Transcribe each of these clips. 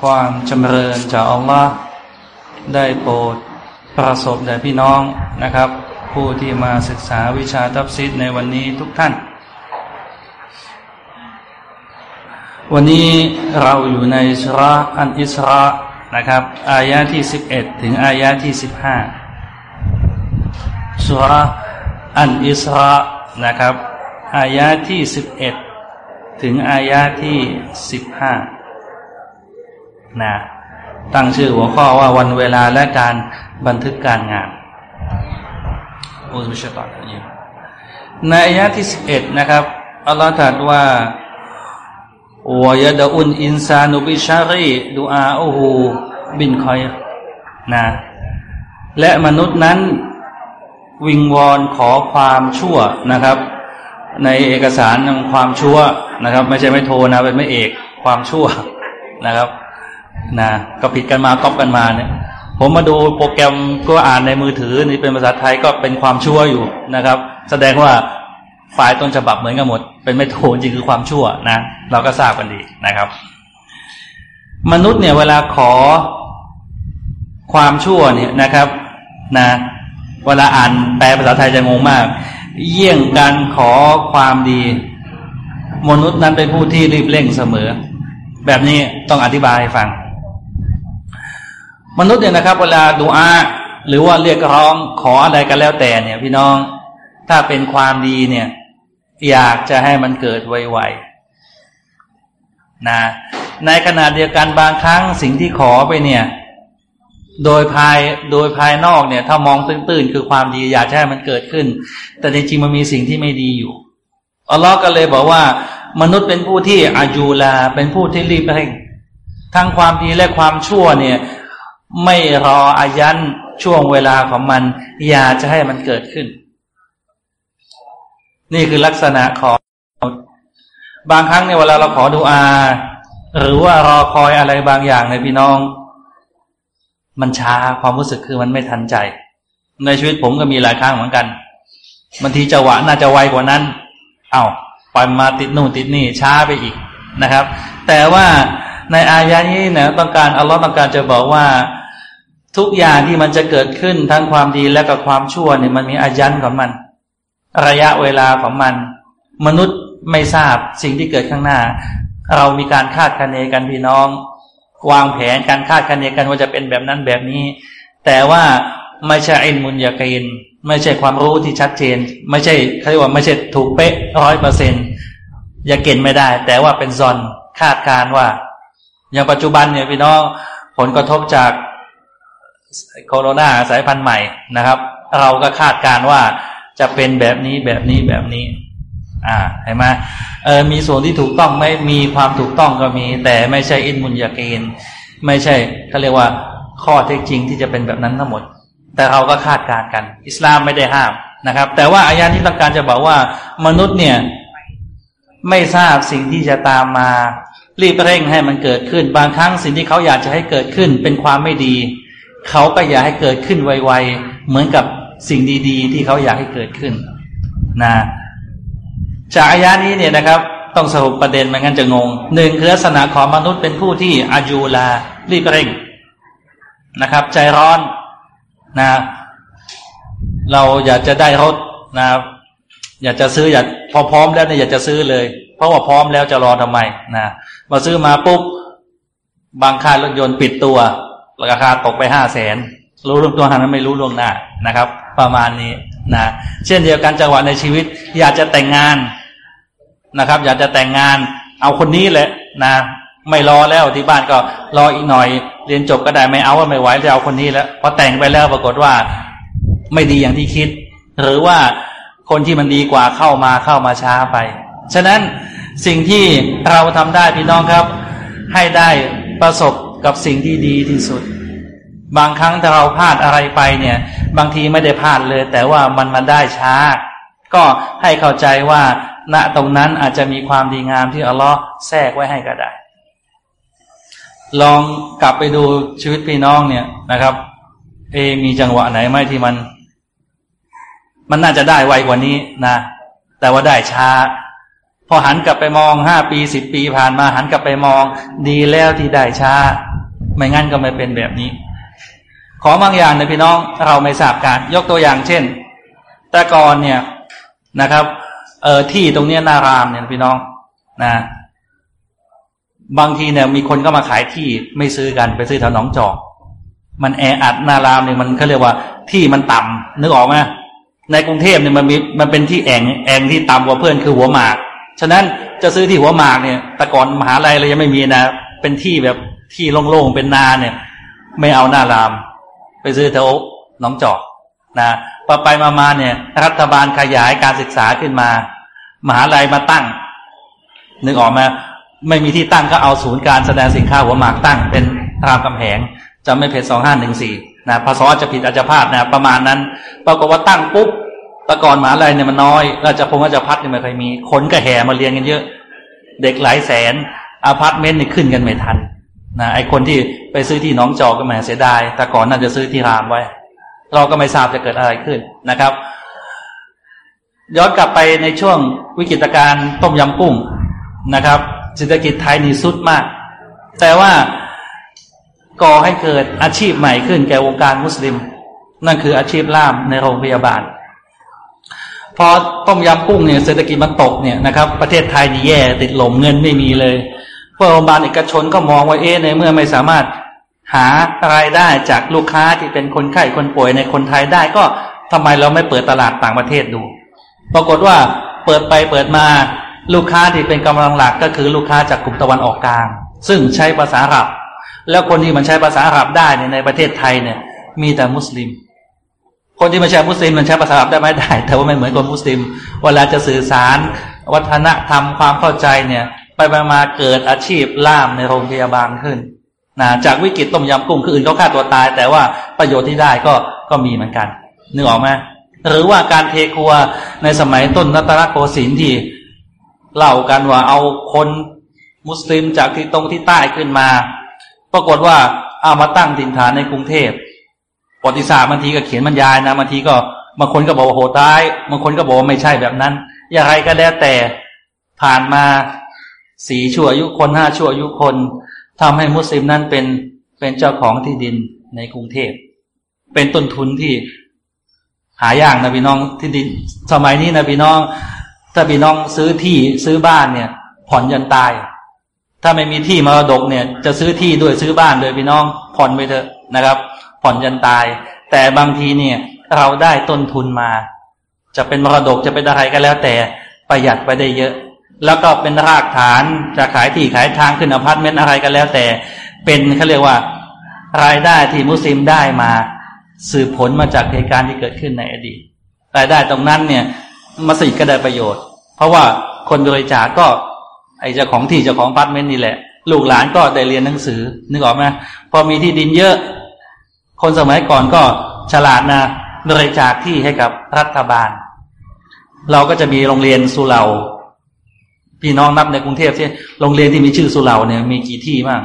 ความจำเริญจากอัลลอฮ์ได้โปรดประสบแด่พี่น้องนะครับ ผู้ที่มาศึกษาวิชาทับซิดในวันนี้ทุกท่าน วันนี้เราอยู่ในสุราอันอิสรานะครับ อายะที่สิบเอ็ดถึงอายะที่สิบห้าสุราอันอิสรานะครับ อายะที่สิบเอ็ดถึงอายะที่สิบห้า นะตั้งชื่อหัวข้อว่าวันเวลาและการบันทึกการงานอุบิชตอนนี้ในอายะที่สิบเอ็ดนะครับอัลลอฮฺตรัสว่ายดอุนอินซานุบิชารีดูอาอูฮูบินคอยนะและมนุษย์นั้นวิงวอนขอความชั่วนะครับ ในเอกสารความชั่วนะครับ ไม่ใช่ไม่โทรนะเป็นไม่เอกความชั่วนะครับ นะก็ผิดกันมาก๊อปกันมาเนี่ย ผมมาดูโปรแกรมก็อ่านในมือถือนี่เป็นภาษาไทยก็เป็นความชั่วอยู่นะครับ แสดงว่าไฟล์ต้นฉบับเหมือนกันหมด เป็นไม่โทจริงคือความชั่วนะเราก็ทราบกันดีนะครับ มนุษย์เนี่ยเวลาขอความชั่วเนี่ยนะครับนะเวลาอ่านแปลภาษาไทยจะงงมาก เยี่ยงการขอความดี มนุษย์นั้นเป็นผู้ที่รีบเร่งเสมอ แบบนี้ต้องอธิบายให้ฟัง มนุษย์เนี่ยนะครับ เวลาดูอาหรือว่าเรียกร้องขออะไรกันแล้วแต่เนี่ย พี่น้องถ้าเป็นความดีเนี่ย อยากจะให้มันเกิดไวๆนะ ในขณะเดียวกันบางครั้งสิ่งที่ขอไปเนี่ย โดยภายโดยภายนอกเนี่ย ถ้ามองตื้นๆคือความดีอยากให้มันเกิดขึ้น แต่จริงๆมันมีสิ่งที่ไม่ดีอยู่อัลลอฮ์ก็เลยบอกว่า มนุษย์เป็นผู้ที่อายูลาเป็นผู้ที่รีบเร่งทั้งความดีและความชั่วเนี่ย ไม่รออายันช่วงเวลาของมัน อยาจะให้มันเกิดขึ้น นี่คือลักษณะของบางครั้งเนี่ยเวลาเราขอดูอา หรือว่ารอคอยอะไรบางอย่างในพี่น้อง มันช้าความรู้สึกคือมันไม่ทันใจ ในชีวิตผมก็มีหลายครั้งเหมือนกันบางทีจังหวะน่าจะไวกว่านั้น เอา้าปล่อยมาติดนู่นติดนี่ช้าไปอีกนะครับ แต่ว่าในอายะนี้นี่ยต้องการอัลลอฮ์ต้องการจะบอกว่า ทุกอย่างที่มันจะเกิดขึ้นทั้งความดีและกับความชั่วเนี่ยมันมีอายันของมัน ระยะเวลาของมัน มนุษย์ไม่ทราบสิ่งที่เกิดข้างหน้า เรามีการคาดคะเนกันพี่น้อง วางแผนการคาดคะเนกันว่าจะเป็นแบบนั้นแบบนี้ แต่ว่าไม่ใช่อินมุนยากีนไม่ใช่ความรู้ที่ชัดเจน ไม่ใช่เขาเรียกว่าไม่ใช่ถูกเป๊ะร้อยเปอร์เซ็นยาเกณฑ์ไม่ได้ แต่ว่าเป็นซอนคาดการว่า อย่างปัจจุบันเนี่ยพี่น้องผลกระทบจาก โคโรนาสายพันธุ์ใหม่นะครับ เราก็คาดการว่าจะเป็นแบบนี้แบบนี้แบบนี้ อ่าเห็นไหมเออมีส่วนที่ถูกต้องไม่มีความถูกต้องก็มี แต่ไม่ใช่อินมุนยาเกนไม่ใช่เขาเรียกว่าข้อเท็จจริงที่จะเป็นแบบนั้นทั้งหมด แต่เราก็คาดการกัน อิสลามไม่ได้ห้ามนะครับ แต่ว่าอายาที่ต้องการจะบอกว่ามนุษย์เนี่ยไม่ทราบสิ่งที่จะตามมารีบเร่งให้มันเกิดขึ้น บางครั้งสิ่งที่เขาอยากจะให้เกิดขึ้นเป็นความไม่ดี เขาก็อยากให้เกิดขึ้นไวๆเหมือนกับสิ่งดีๆ ที่เขาอยากให้เกิดขึ้นนะจากอายานี้เนี่ยนะครับ ต้องสรุปประเด็นไม่งั้นจะงงหนึ่งคือลักษณะของมนุษย์เป็นผู้ที่อายุลารีบเร่งนะครับ ใจร้อนนะ เราอยากจะได้รถนะอยากจะซื้ออยากพอพร้อมแล้วเนี่ยอยากจะซื้อเลย เพราะว่าพร้อมแล้วจะรอทำไมนะมาซื้อมาปุ๊บบางค่ายรถยนต์ปิดตัว ราคาตกไปห้าแสนรู้ล่วงตัวนั้นไม่รู้ล่วงหน้านะครับ ประมาณนี้นะเช่นเดียวกันจังหวะในชีวิต อยากจะแต่งงานนะครับ อยากจะแต่งงาน เอาคนนี้แหละนะ ไม่รอแล้วที่บ้านก็รออีกหน่อย เรียนจบก็ได้ไม่เอาไม่ไหวจะเอาคนนี้แล้วพอแต่งไปแล้วปรากฏว่า ไม่ดีอย่างที่คิด หรือว่าคนที่มันดีกว่าเข้ามาเข้ามาช้าไป ฉะนั้นสิ่งที่เราทำได้พี่น้องครับ ให้ได้ประสบ กับสิ่งที่ดีที่สุด บางครั้งถ้าเราพลาดอะไรไปเนี่ย บางทีไม่ได้พลาดเลย แต่ว่ามันมาได้ช้า ก็ให้เข้าใจว่าณตรงนั้นอาจจะมีความดีงามที่อัลลอฮ์แทรกไว้ให้ก็ได้ ลองกลับไปดูชีวิตพี่น้องเนี่ยนะครับ เอ มีจังหวะไหนไหมที่มัน มันน่าจะได้ไวกว่านี้นะ แต่ว่าได้ช้า พอหันกลับไปมองห้าปีสิบปีผ่านมา หันกลับไปมอง ดีแล้วที่ได้ช้า ไม่งั้นก็ไม่เป็นแบบนี้ ของบางอย่างนะพี่น้องเราไม่ทราบการยกตัวอย่างเช่น แต่ก่อนเนี่ยนะครับ เออที่ตรงเนี้ยนารามเนี่ยพี่น้องนะบางทีเนี่ยมีคนก็มาขายที่ไม่ซื้อกันไปซื้อแถวหนองจอก มันแออัดนารามเนี่ยมันเขาเรียกว่าที่มันต่ำนึกออกไหมในกรุงเทพเนี่ยมันมีมันเป็นที่แองแองที่ต่ำกว่าเพื่อนคือหัวหมาก ฉะนั้นจะซื้อที่หัวหมากเนี่ย แต่ก่อนมหาลัยเลยยังไม่มีนะ เป็นที่แบบที่โล่งๆเป็นนาเนี่ย ไม่เอาหน้าราม ไปซื้อแถวหนองจอกนะพอไปมามาเนี่ย รัฐบาลขยายการศึกษาขึ้นมา มหาลัยมาตั้งนึกออกไหมไม่มีที่ตั้งก็เอาศูนย์การแสดงสินค้าหัวหมากตั้ง เป็นรามคำแหงถ้าไม่ผิดสองห้าหนึ่งสี่นะพศจะผิดอาจจะพลาดนะประมาณนั้นปรากฏว่าตั้งปุ๊บ แต่ก่อนมหาลัยเนี่ยมันน้อยราชพงศ์ราชพัฒน์เนี่ยไม่เคยมีคนก็แห่มาเรียนกันเยอะ เด็กหลายแสนอาพาร์ตเมนต์นี่ขึ้นกันไม่ทันนะไอคนที่ไปซื้อที่หนองจอกก็แหมเสียดายแต่ก่อนน่าจะซื้อที่รามไว้ เราก็ไม่ทราบจะเกิดอะไรขึ้นนะครับ ย้อนกลับไปในช่วงวิกฤตการณ์ต้มยำกุ้งนะครับเศรษฐกิจไทยนี่สุดมาก แต่ว่าก่อให้เกิดอาชีพใหม่ขึ้นแก่วงการมุสลิม นั่นคืออาชีพล่ามในโรงพยาบาล พอต้มยำกุ้งเนี่ยเศรษฐกิจมันตกเนี่ยนะครับ ประเทศไทยนี่แย่ติดหลมเงินไม่มีเลยพวกโรงพยาบาลเอกชนก็มองว่าเอ๊ในเมื่อไม่สามารถหารายได้จากลูกค้าที่เป็นคนไข้คนป่วยในคนไทยได้ก็ทำไมเราไม่เปิดตลาดต่างประเทศดู ปรากฏว่าเปิดไปเปิดมาลูกค้าที่เป็นกำลังหลักก็คือลูกค้าจากกลุ่มตะวันออกกลาง ซึ่งใช้ภาษาอาหรับ แล้วคนที่มันใช้ภาษาอาหรับได้ในประเทศไทยเนี่ยมีแต่มุสลิม คนที่ไม่ใช่มุสลิมมันใช้ภาษาอับได้ไหมได้ แต่ว่าไม่เหมือนคนมุสลิม เวลาจะสื่อสาร วัฒนธรรมความเข้าใจเนี่ย ไปมาเกิดอาชีพล่ามในโรงพยาบาลขึ้นนะจากวิกฤตต้มยำกุ้งคืออื่นเขาฆ่าตัวตาย แต่ว่าประโยชน์ที่ได้ก็ก็มีเหมือนกันนึกออกไหมหรือว่าการเทครัวในสมัยต้นรัตนโกสินทร์ที่เล่ากันว่าเอาคนมุสลิมจากที่ตรงที่ใต้ขึ้นมา ปรากฏว่าเอามาตั้งถิ่นฐานในกรุงเทพ ประวัติศาสตร์บางทีก็เขียนบรรยายนะบางทีก็บางคนก็บอกว่าโหดร้ายบางคนก็บอกว่าไม่ใช่แบบนั้น อย่างไรก็แล้วแต่ผ่านมาสี่ชั่วอายุคนห้าชั่วอายุคนทำให้มุสลิมนั้นเป็นเป็นเจ้าของที่ดินในกรุงเทพ เป็นต้นทุนที่หายากนะพี่น้องที่ดินสมัยนี้นะพี่น้อง ถ้าพี่น้องซื้อที่ซื้อบ้านเนี่ย ผ่อนยันตาย ถ้าไม่มีที่มรดกเนี่ย จะซื้อที่ด้วยซื้อบ้านโดยพี่น้องผ่อนไปเถอะนะครับ ผ่อนยันตาย แต่บางทีเนี่ย เราได้ต้นทุนมา จะเป็นมรดกจะเป็นอะไรก็แล้ว แต่ประหยัดไปได้เยอะ แล้วก็เป็นรากฐานจะขายที่ขายทางขึ้นอพาร์ตเมนต์อะไรก็แล้วแต่ เป็นเขาเรียกว่า รายได้ที่มุสลิมได้มาสืบผลมาจากเหตุการณ์ที่เกิดขึ้นในอดีตรายได้ตรงนั้นเนี่ยมัสยิดก็ได้ประโยชน์ เพราะว่าคนบริจาคก็ไอเจ้าของที่เจ้าของอพาร์ตเมนต์นี่แหละ ลูกหลานก็ได้เรียนหนังสือนึกออกไหมพอมีที่ดินเยอะ คนสมัยก่อนก็ฉลาดนะบริจาคที่ให้กับรัฐบาล เราก็จะมีโรงเรียนสุเหร่าพี่น้องนับในกรุงเทพที่โรงเรียนที่มีชื่อสุเหร่าเนี่ยมีกี่ที่บ้าง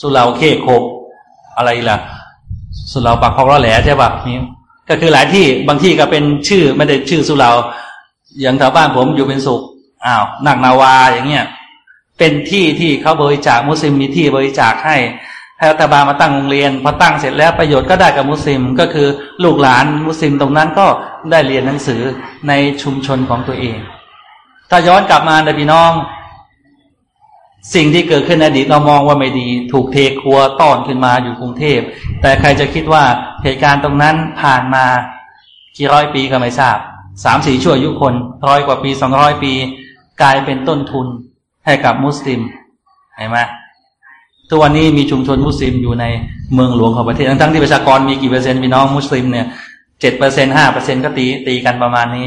สุเหร่าเคโคกอะไรล่ะ สุเหร่าปากคลองล้อแหลใช่ปะนี่ก็คือหลายที่บางที่ก็เป็นชื่อไม่ได้ชื่อสุเหร่าอย่างแถวบ้านผมอยู่เป็นสุขอ้าวนักนาวาอย่างเงี้ยเป็นที่ที่เขาบริจาคมุสลิมมีที่บริจาคให้ ให้รัฐบาลมาตั้งโรงเรียนพอตั้งเสร็จแล้วประโยชน์ก็ได้กับมุสลิม ก็คือลูกหลานมุสลิมตรงนั้นก็ได้เรียนหนังสือในชุมชนของตัวเอง ถ้าย้อนกลับมาในพี่น้อง สิ่งที่เกิดขึ้นในอดีตเรามองว่าไม่ดี ถูกเทครัวต้อนขึ้นมาอยู่กรุงเทพ แต่ใครจะคิดว่าเหตุการณ์ตรงนั้นผ่านมากี่ร้อยปีก็ไม่ทราบสามสี่ชั่วยุคนร้อยกว่าปีสองร้อยปี กลายเป็นต้นทุนให้กับมุสลิมเห็นไหม ทุกวันนี้มีชุมชนมุสลิมอยู่ในเมืองหลวงของประเทศ ทั้งที่ประชากรมีกี่เปอร์เซ็นต์พี่น้องมุสลิมเนี่ยเจ็ดเปอร์เซ็นห้าเปอร์เซ็นก็ตีตีกันประมาณนี้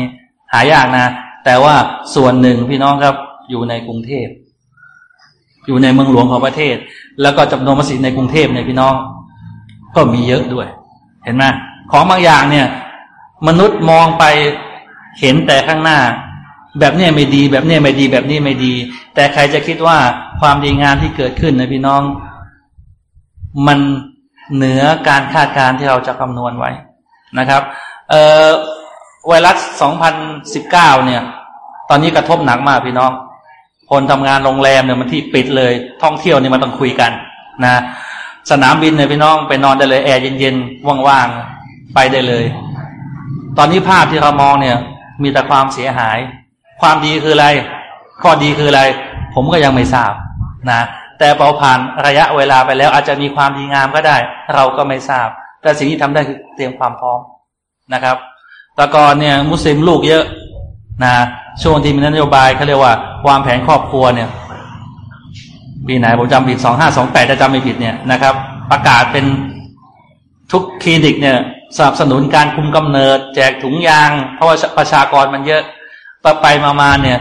หายากนะ แต่ว่าส่วนหนึ่งพี่น้องครับอยู่ในกรุงเทพ อยู่ในเมืองหลวงของประเทศ แล้วก็จำนวนมัสยิดในกรุงเทพเนี่ยพี่น้อง ก็มีเยอะด้วย เห็นไหมของบางอย่างเนี่ย มนุษย์มองไปเห็นแต่ข้างหน้า แบบนี้ไม่ดี แบบนี้ไม่ดี แบบนี้ไม่ดี แต่ใครจะคิดว่าความดีงามที่เกิดขึ้นนะพี่น้อง มันเหนือการคาดการณ์ที่เราจะคำนวณไว้นะครับ เอ่อไวรัส 2019 เนี่ย ตอนนี้กระทบหนักมากพี่น้อง คนทำงานโรงแรมเนี่ยมันที่ปิดเลย ท่องเที่ยวเนี่ยมันต้องคุยกันนะ สนามบินเนี่ยพี่น้องไปนอนได้เลยแอร์เย็นๆว่างๆไปได้เลย ตอนนี้ภาพที่เรามองเนี่ย มีแต่ความเสียหาย ความดีคืออะไร ข้อดีคืออะไร ผมก็ยังไม่ทราบนะ แต่พอผ่านระยะเวลาไปแล้ว อาจจะมีความดีงามก็ได้ เราก็ไม่ทราบ แต่สิ่งที่ทำได้คือเตรียมความพร้อมนะครับต่ก่อนเนี่ย มุสลิมลูกเยอะนะช่วงที่มีนโยบายเขาเรียกว่าวางแผนครอบครัวเนี่ยปีไหนผมจำผิดสองห้าสองแปดจะจำไม่ผิดเนี่ยนะครับ ประกาศเป็นทุกคลินิกเนี่ยสนับสนุนการคุมกำเนิด แจกถุงยาง เพราะว่าประชากรมันเยอะ ไปไปมาๆเนี่ย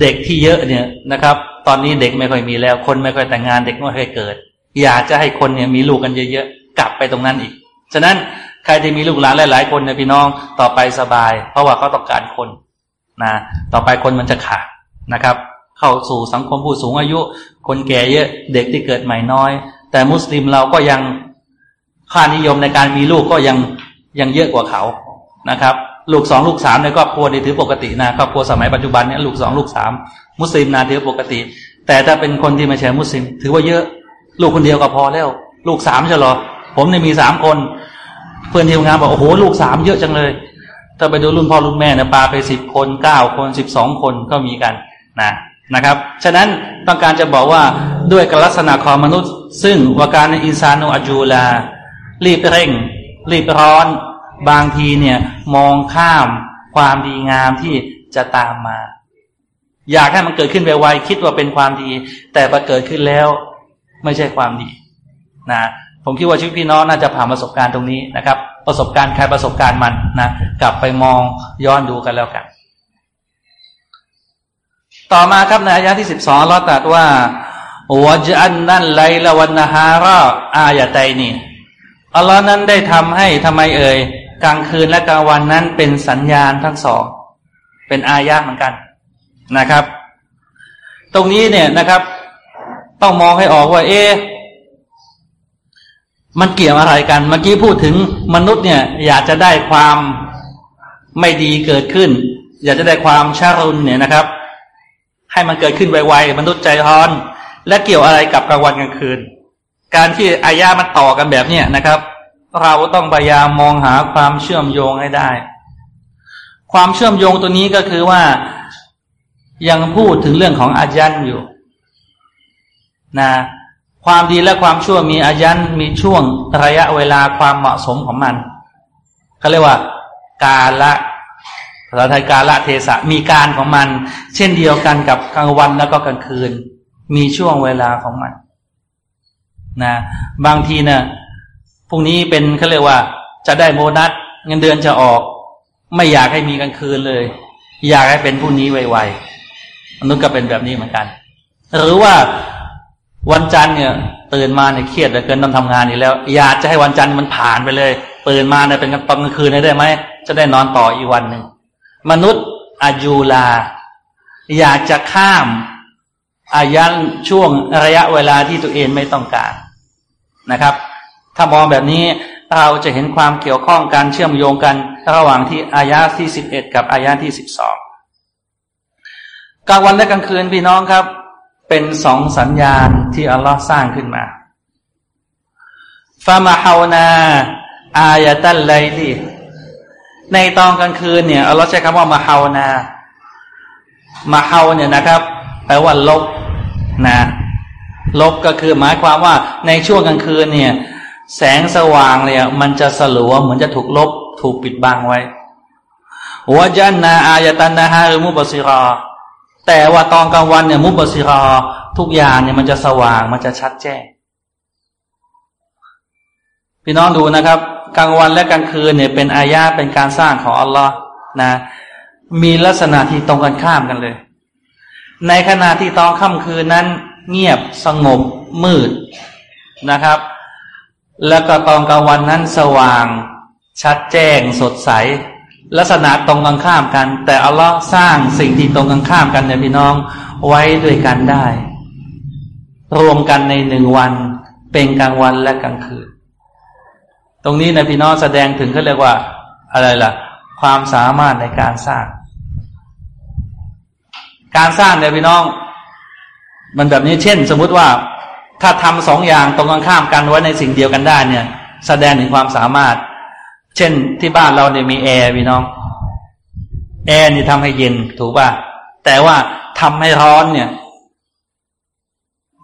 เด็กที่เยอะเนี่ยนะครับ ตอนนี้เด็กไม่ค่อยมีแล้ว คนไม่ค่อยแต่งงานเด็กไม่ค่อยเกิด อยากจะให้คนเนี่ยมีลูกกันเยอะๆกลับไปตรงนั้นอีก ฉะนั้นใครที่มีลูกหลานหลายๆคนเนี่ยพี่น้องต่อไปสบาย เพราะว่าเขาต้องการคนนะต่อไปคนมันจะขาดนะครับ เข้าสู่สังคมผู้สูงอายุ คนแก่เยอะเด็กที่เกิดใหม่น้อย แต่มุสลิมเราก็ยังค่านิยมในการมีลูกก็ยังยังเยอะกว่าเขานะครับ ลูกสองลูกสามในครอบครัวนี่ถือปกตินะครอบครัวสมัยปัจจุบันเนี่ยลูกสองลูกสามมุสลิมนาถือปกติ แต่ถ้าเป็นคนที่ไม่ใช่มุสลิม ถือว่าเยอะ ลูกคนเดียวก็พอแล้ว ลูกสามใช่หรอผมเนี่ยมีสามคน เพื่อนที่ทำงานบอกโอ้โหลูกสามเยอะจังเลย ถ้าไปดูรุ่นพ่อรุ่นแม่เนี่ยปาไปสิบคนเก้าคนสิบสองคนก็มีกันนะนะครับ ฉะนั้นต้องการจะบอกว่าด้วยกลักษณะของมนุษย์ ซึ่งวาการในอินซานุอจูลา รีบเร่ง รีบร้อน บางทีเนี่ยมองข้ามความดีงามที่จะตามมา อยากให้มันเกิดขึ้นไวๆคิดว่าเป็นความดี แต่พอเกิดขึ้นแล้วไม่ใช่ความดีนะผมคิดว่าชีวิตพี่น้องน่าจะผ่านประสบการณ์ตรงนี้นะครับ ประสบการณ์ใครประสบการณ์มันนะกลับไปมองย้อนดูกันแล้วกัน ต่อมาครับในอายะที่สิบสองเราตรัสว่าวจันนั่นไลละวันนาฮาระอายะไตนี่อัลลอฮ์นั้นได้ทำให้ทำไมเอ่ย กลางคืนและกลางวันนั้นเป็นสัญญาณทั้งสอง เป็นอายะเหมือนกันนะครับ ตรงนี้เนี่ยนะครับ ต้องมองให้ออกว่า เอ๊มันเกี่ยวอะไรกัน เมื่อกี้พูดถึงมนุษย์เนี่ย อยากจะได้ความไม่ดีเกิดขึ้น อยากจะได้ความชารุนเนี่ยนะครับ ให้มันเกิดขึ้นไวๆมนุษย์ใจร้อน และเกี่ยวอะไรกับกลางวันกลางคืน การที่อายามันต่อกันแบบเนี้ยนะครับ เราต้องพยายามมองหาความเชื่อมโยงให้ได้ ความเชื่อมโยงตัวนี้ก็คือว่ายังพูดถึงเรื่องของอายันอยู่นะความดีและความชั่วมีอายันมีช่วงระยะเวลาความเหมาะสมของมันเขาเรียกว่า กาละภาษาไทยกาละเทศะมีการของมัน เช่นเดียวกันกับกลางวันแล้วก็กลางคืน มีช่วงเวลาของมัน นะ บางทีเนะ่ย พรุ่งนี้เป็นเขาเรียกว่า จะได้โบนัสเงินเดือนจะออก ไม่อยากให้มีกลางคืนเลย อยากให้เป็นพรุ่งนี้ไวๆมนุษย์ก็เป็นแบบนี้เหมือนกัน หรือว่าวันจันทร์เนี่ยตื่นมาเนี่ยเครียดเหลือเกินต้องทำงานอีกแล้ว อยากจะให้วันจันทร์มันผ่านไปเลยตื่นมาเนี่ยเป็นตอนกลางคืนได้ไหมจะได้นอนต่ออีกวันหนึ่งมนุษย์อายุลา อยากจะข้ามอายันช่วงระยะเวลาที่ตัวเองไม่ต้องการนะครับ ถ้ามองแบบนี้เราจะเห็นความเกี่ยวข้องการเชื่อมโยงกันระหว่างที่อายะที่สิบเอ็ดกับอายะที่สิบสองกลางวันและกลางคืนพี่น้องครับ เป็นสองสัญญาณที่อัลลอฮ์สร้างขึ้นมาฟามาฮาวนาอายะตัลไลลีในตอนกลางคืนเนี่ยอัลลอฮ์ใช้คำว่ามาฮาวนามาฮาเนี่ยนะครับแปลว่าลบนะลบก็คือหมายความว่าในช่วงกลางคืนเนี่ย แสงสว่างเนี่ย มันจะสลัวเหมือนจะถูกลบ ถูกปิดบังไว้วจันนาอายตันนาฮารุมุบซิรอ แต่ว่าตอนกลางวันเนี่ย มุบสิรอ ทุกอย่างเนี่ยมันจะสว่างมันจะชัดแจ้ง พี่น้องดูนะครับ กลางวันและกลางคืนเนี่ย เป็นอายาเป็นการสร้างของอัลลอฮ์นะ มีลักษณะที่ตรงกันข้ามกันเลย ในขณะที่ตอนค่ำคืนนั้น เงียบสงบมืดนะครับ แล้วก็ตอนกลางวันนั้นสว่าง ชัดแจ้งสดใส ลักษณะตรงกันข้ามกัน แต่อัลลอฮ์สร้างสิ่งที่ตรงกันข้ามกันเนี่ยพี่น้องไว้ด้วยกันได้ รวมกันในหนึ่งวัน เป็นกลางวันและกลางคืน ตรงนี้นะพี่น้องแสดงถึงเขาเรียกว่า อะไรล่ะ ความสามารถในการสร้าง การสร้างเนี่ยพี่น้อง มันแบบนี้เช่น สมมุติว่า ถ้าทำสองอย่างตรงกันข้ามกันไว้ในสิ่งเดียวกันได้เนี่ย แสดงถึงความสามารถ เช่นที่บ้านเราเนี่ยมีแอร์พี่น้อง แอร์นี่ทำให้เย็นถูกป่ะแต่ว่าทำให้ร้อนเนี่ย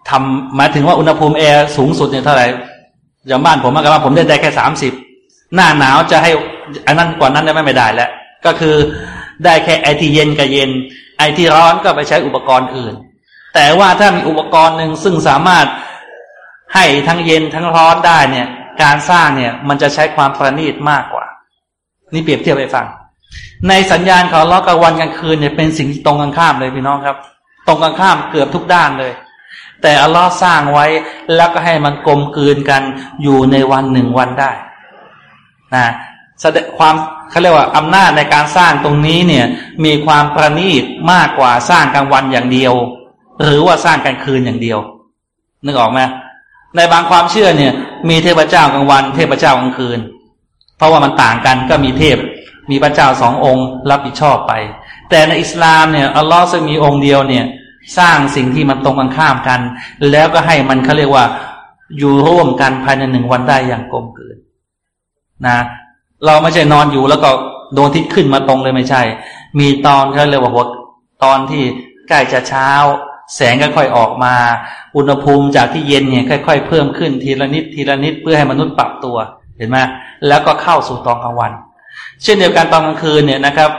ทำหมายถึงว่าอุณหภูมิแอร์สูงสุดเนี่ยเท่าไหร่อย่างบ้านผมมากว่าผมได้ได้แค่สามสิบหน้าหนาวจะให้อันนั้นกว่านั้นได้ไม่ได้แล้ว ก็คือได้แค่ไอที่เย็นกับเย็น ไอที่ร้อนก็ไปใช้อุปกรณ์อื่น แต่ว่าถ้ามีอุปกรณ์หนึ่งซึ่งสามารถให้ทั้งเย็นทั้งร้อนได้เนี่ย การสร้างเนี่ย มันจะใช้ความประณีตมากกว่า นี่เปรียบเทียบไปฟัง ในสัญญาณของล้อกลางวันกลางคืนเนี่ยเป็นสิ่งตรงกันข้ามเลยพี่น้องครับ ตรงกันข้ามเกือบทุกด้านเลย แต่อัลลอฮ์สร้างไว้แล้วก็ให้มันกลมกลืนกันอยู่ในวันหนึ่งวันได้ นะแสดงความเขาเรียกว่าอำนาจในการสร้างตรงนี้เนี่ย มีความประณีตมากกว่าสร้างกลางวันอย่างเดียว หรือว่าสร้างกลางคืนอย่างเดียว นึกออกไหมในบางความเชื่อเนี่ย มีเทพเจ้ากลางวัน เทพเจ้ากลางคืน เพราะว่ามันต่างกันก็มีเทพมีพระเจ้าสององค์รับผิดชอบไป แต่ในอิสลามเนี่ยอัลลอฮ์จะมีองค์เดียวเนี่ยสร้างสิ่งที่มันตรงกันข้ามกัน แล้วก็ให้มันเขาเรียกว่าอยู่ร่วมกันภายในหนึ่งวันได้อย่างกลมกลืนนะเราไม่ใช่นอนอยู่แล้วก็โดนทิศขึ้นมาตรงเลยไม่ใช่ มีตอนเขาเรียกว่าหัวตอนที่ใกล้จะเช้า แสงก็ค่อยออกมา อุณหภูมิจากที่เย็นเนี่ยค่อย ๆ เพิ่มขึ้นทีละนิดทีละนิดเพื่อให้มนุษย์ปรับตัวเห็นไหมแล้วก็เข้าสู่ตอนกลางวัน เช่นเดียวกันตอนกลางคืนเนี่ยนะครับ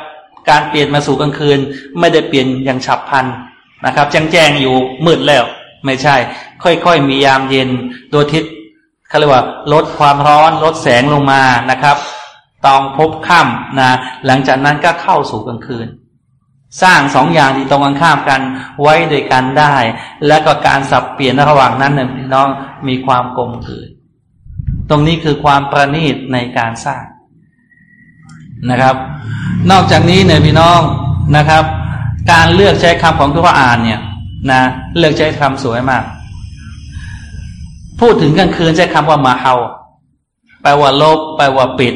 การเปลี่ยนมาสู่กลางคืน ไม่ได้เปลี่ยนอย่างฉับพลันนะครับแจ้งแจ้งอยู่มืดแล้ว ไม่ใช่ ค่อยๆมียามเย็นโดยทิศเขาเรียกว่าลดความร้อนลดแสงลงมานะครับตองพบค่ำนะหลังจากนั้นก็เข้าสู่กลางคืน สร้างสองอย่างที่ตรงกันข้ามกันไว้โดยกันได้ และก็การสับเปลี่ยนระหว่างนั้นเนี่ยพี่น้องมีความกลมกลืนตรงนี้คือความประณีตในการสร้างนะครับ นอกจากนี้เนี่ยพี่น้องนะครับ การเลือกใช้คำของทุกอ่านเนี่ยนะเลือกใช้คำสวยมาก พูดถึงกลางคืนใช้คำว่ามาเฮาแปลว่าลบ แปลว่าปิด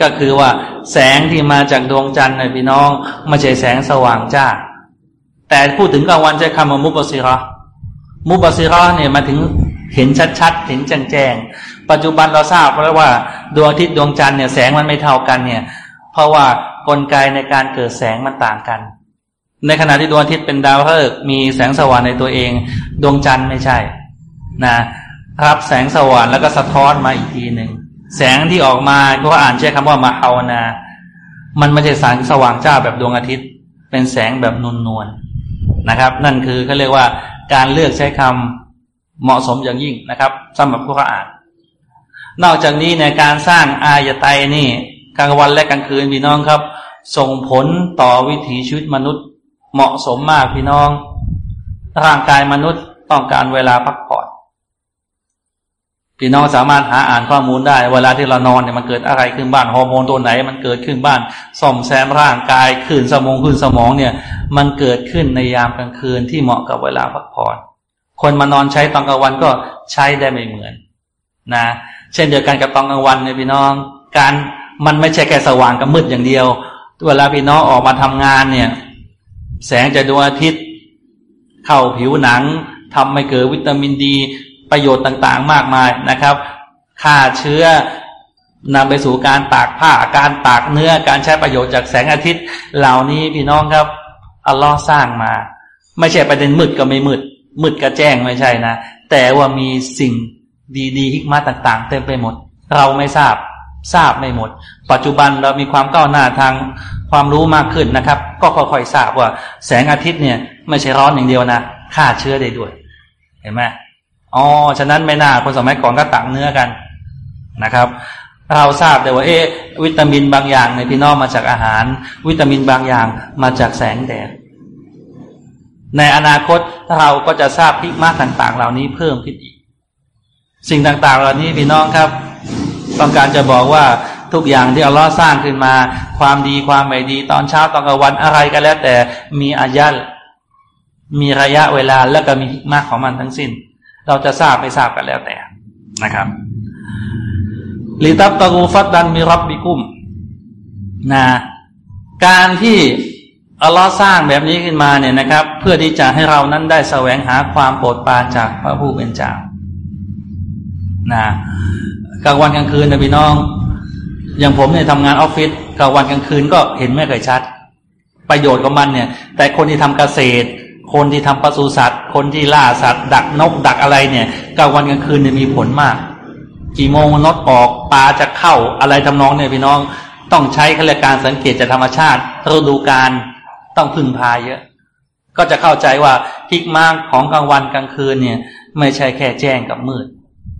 ก็คือว่าแสงที่มาจากดวงจันทร์นพี่น้องไม่ใช่แสงสว่างจ้า แต่พูดถึงกลางวันใช้คำว่ามุบซิรอมุบซิรอเนี่ยมาถึงเห็นชัดๆเห็นแจ้งๆปัจจุบันเราทราบเพราะว่าดวงอาทิตย์ดวงจันทร์เนี่ยแสงมันไม่เท่ากันเนี่ย เพราะว่ากลไกในการเกิดแสงมันต่างกัน ในขณะที่ดวงอาทิตย์เป็นดาวฤกษ์มีแสงสว่างในตัวเอง ดวงจันทร์ไม่ใช่ นะรับแสงสว่างแล้วก็สะท้อนมาอีกทีหนึ่ง แสงที่ออกมาก็อ่านใช้คำว่ามาเอานา มันไม่ใช่แสงสว่างจ้าแบบดวงอาทิตย์ เป็นแสงแบบนวลนวลนะครับ นั่นคือเขาเรียกว่าการเลือกใช้คำเหมาะสมอย่างยิ่งนะครับสำหรับผู้อ่าน นอกจากนี้ในการสร้างอายตยนี่กลางวันและกลางคืนพี่น้องครับ ส่งผลต่อวิถีชีวิตมนุษย์ เหมาะสมมากพี่น้อง ร่างกายมนุษย์ต้องการเวลาพักผ่อน พี่น้องสามารถหาอ่านข้อมูลได้ เวลาที่เรานอนเนี่ยมันเกิดอะไรขึ้นบ้านฮอร์โมนตัวไหน มันเกิดขึ้นบ้านซ่อมแซมร่างกายขึ้นสมองขึ้นสมองเนี่ย มันเกิดขึ้นในยามกลางคืนที่เหมาะกับเวลาพักผ่อนคนมานอนใช้ตอนกลางวันก็ใช้ได้ไม่เหมือน นะ เช่นเดียวกันกับตอนกลางวันเนี่ยพี่น้อง การมันไม่ใช่แค่สว่างกับมืดอย่างเดียว เวลาพี่น้องออกมาทำงานเนี่ย แสงจากดวงอาทิตย์ เข้าผิวหนังทำให้เกิดวิตามินดี ประโยชน์ต่างๆมากมายนะครับฆ่าเชื้อนำไปสู่การตากผ้าการตากเนื้อการใช้ประโยชน์จากแสงอาทิตย์ เหล่านี้พี่น้องครับอัลลอฮ์สร้างมา ไม่ใช่ประเด็นมืดก็ไม่มืด มืดก็แจ้งไม่ใช่นะ แต่ว่ามีสิ่งดีๆฮิกมาต่างๆ เต็มไปหมด เราไม่ทราบทราบไม่หมด ปัจจุบันเรามีความก้าวหน้าทางความรู้มากขึ้นนะครับ ก็ค่อยๆทราบว่า แสงอาทิตย์เนี่ย ไม่ใช่ร้อนอย่างเดียวนะฆ่าเชื้อได้ด้วย เห็นไหม อ๋อฉะนั้นไม่น่าคนสมัยก่อนก็ตักเนื้อกันนะครับเราทราบแต่ว่าเอวิตามินบางอย่างในพี่น้องมาจากอาหาร วิตามินบางอย่างมาจากแสงแดดในอนาคตเราก็จะทราบพิกมากต่างๆ เหล่านี้เพิ่มขึ้นอีก สิ่งต่างๆ เหล่านี้พี่น้องครับ ต้องการจะบอกว่าทุกอย่างที่อัลลอฮ์สร้างขึ้นมา ความดีความไม่ดีตอนเช้าตอนกลางวันอะไรก็แล้ว แต่มีอายัลมีระยะเวลาและก็มีมากของมันทั้งสิ้น เราจะทราบไม่ทราบกันแล้วแต่นะครับลิตับตะกูฟัดดันมีรับบิกุมนะการที่อัลลอฮ์สร้างแบบนี้ขึ้นมาเนี่ยนะครับ เพื่อที่จะให้เรานั้นได้แสวงหาความโปรดปรานจากพระผู้เป็นเจ้านะกลางวันกลางคืนนะพี่น้อง อย่างผมเนี่ยทำงานออฟฟิศกลางวันกลางคืนก็เห็นไม่เคยชัด ประโยชน์ของมันเนี่ย แต่คนที่ทำเกษตร คนที่ทำปศุสัตว์ คนที่ล่าสัตว์ ดักนกดักอะไรเนี่ยกลางวันกลางคืนเนี่ยมีผลมาก กี่โมงนดออกปลาจะเข้าอะไรทำนองเนี่ยพี่น้องต้องใช้ขั้นการสังเกตจากธรรมชาติฤดูกาลต้องพึ่งพาเยอะ ก็จะเข้าใจว่าทิกมากของกลางวันกลางคืนเนี่ย ไม่ใช่แค่แจ้งกับมืด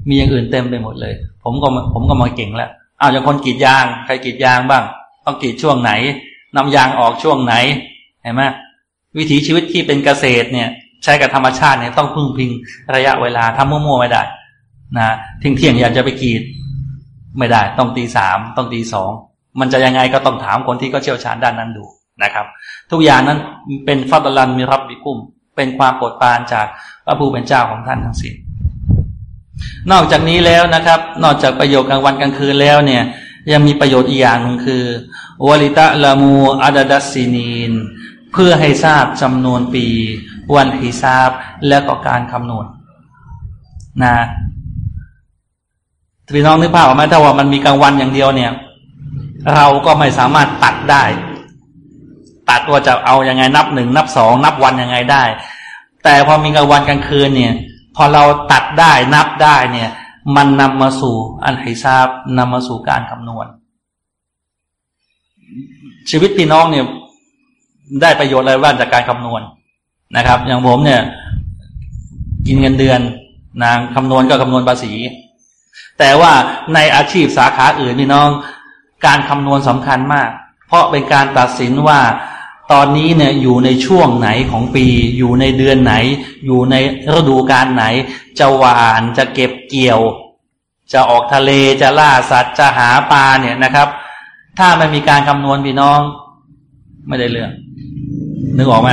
มีอย่างอื่นเต็มไปหมดเลย ผมก็ผมก็มาเก่งแล้วเอาอย่างคนกรีดยางใครกรีดยางบ้าง ต้องกรีดช่วงไหนนำยางออกช่วงไหนเห็นไหมวิถีชีวิตที่เป็นเกษตรเนี่ย ใช้กับธรรมชาติเนี่ยต้องพึ่งพิงระยะเวลาทำมั่วๆไม่ได้นะทิ้งเที่ยงอยากจะไปกีด ไม่ได้ ต้องตีสามต้องตีสองมันจะยังไงก็ต้องถามคนที่ก็เชี่ยวชาญด้านนั้นดูนะครับ ทุกอย่างนั้นเป็นฟัตลันมีรับบิกุมเป็นความโปรดปรานจากพระผู้เป็นเจ้าของท่านทั้งสิ้นนอกจากนี้แล้วนะครับ นอกจากประโยชน์กลางวันกลางคืนแล้วเนี่ย ยังมีประโยชน์อีกอย่างหนึ่งคือวลิตะลามูอาดาดัสซีนีน เพื่อให้ทราบจำนวนปี วันฮิซาบและก็การคำนวณนะพี่น้องนึกภาพออกไหมถ้าว่ามันมีกลางวันอย่างเดียวเนี่ย เราก็ไม่สามารถตัดได้ ตัดว่าจะเอาอยัางไงนับหนึ่งนับสองนับวันยังไงได้ แต่พอมีกลางวันกลางคืนเนี่ย พอเราตัดได้นับได้เนี่ย มันนำมาสู่อันหิซาบนำมาสู่การคำนวณ ชีวิตพี่น้องเนี่ยได้ประโยชน์อะไรบ้างจากการคำนวณ นะครับ อย่างผมเนี่ย กินเงินเดือนนางคำนวณก็คำนวณภาษี แต่ว่าในอาชีพสาขาอื่นพี่น้อง การคำนวณสำคัญมาก เพราะเป็นการตัดสินว่าตอนนี้เนี่ยอยู่ในช่วงไหนของปี อยู่ในเดือนไหน อยู่ในฤดูกาลไหน จะหวานจะเก็บเกี่ยว จะออกทะเลจะล่าสัตว์จะหาปลาเนี่ยนะครับ ถ้าไม่มีการคำนวณพี่น้อง ไม่ได้เรื่องนึกออกไหม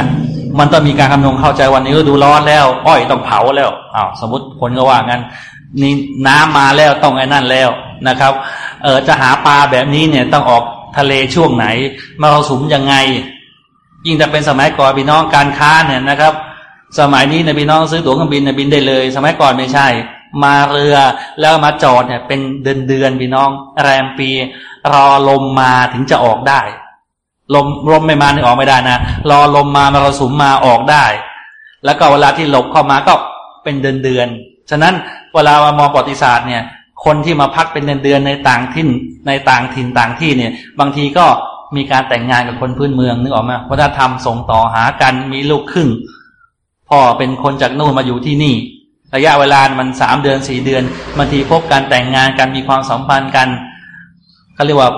มันต้องมีการคำนวณเข้าใจวันนี้ก็ดูร้อนแล้ว อ้อยต้องเผาแล้วอ้าวสมมติคนก็ว่างั้นนี่น้ำมาแล้วต้องไอ้นั่นแล้วนะครับ เออจะหาปลาแบบนี้เนี่ยต้องออกทะเลช่วงไหนมาเราสุมยังไง ยิ่งถ้าเป็นสมัยก่อนพี่น้องการค้าเนี่ยนะครับ สมัยนี้ในพี่น้องซื้อตั๋วเครื่องบินในบินได้เลย สมัยก่อนไม่ใช่ มาเรือแล้วมาจอดเนี่ยเป็นเดือนเดือนพี่น้องแรมปี รอลมมาถึงจะออกได้ ลมลมไม่มาถึงออกไม่ได้นะรอลมมามารสุมมาออกได้ แล้วก็เวลาที่หลบเข้ามาก็เป็นเดือนเดือนฉะนั้นเวลามามองประวัติศาสตร์เนี่ย คนที่มาพักเป็นเดือนเดือนในต่างถิ่นในต่างถิ่นต่างที่เนี่ย บางทีก็มีการแต่งงานกับคนพื้นเมืองนึกออกไหมวัฒนธรรมส่งต่อหากันมีลูกครึ่งพ่อเป็นคนจากนู่นมาอยู่ที่นี่ ระยะเวลามันสามเดือนสี่เดือนบางทีพบการแต่งงานกันมีความสัมพันธ์กันเขาเรียกว่า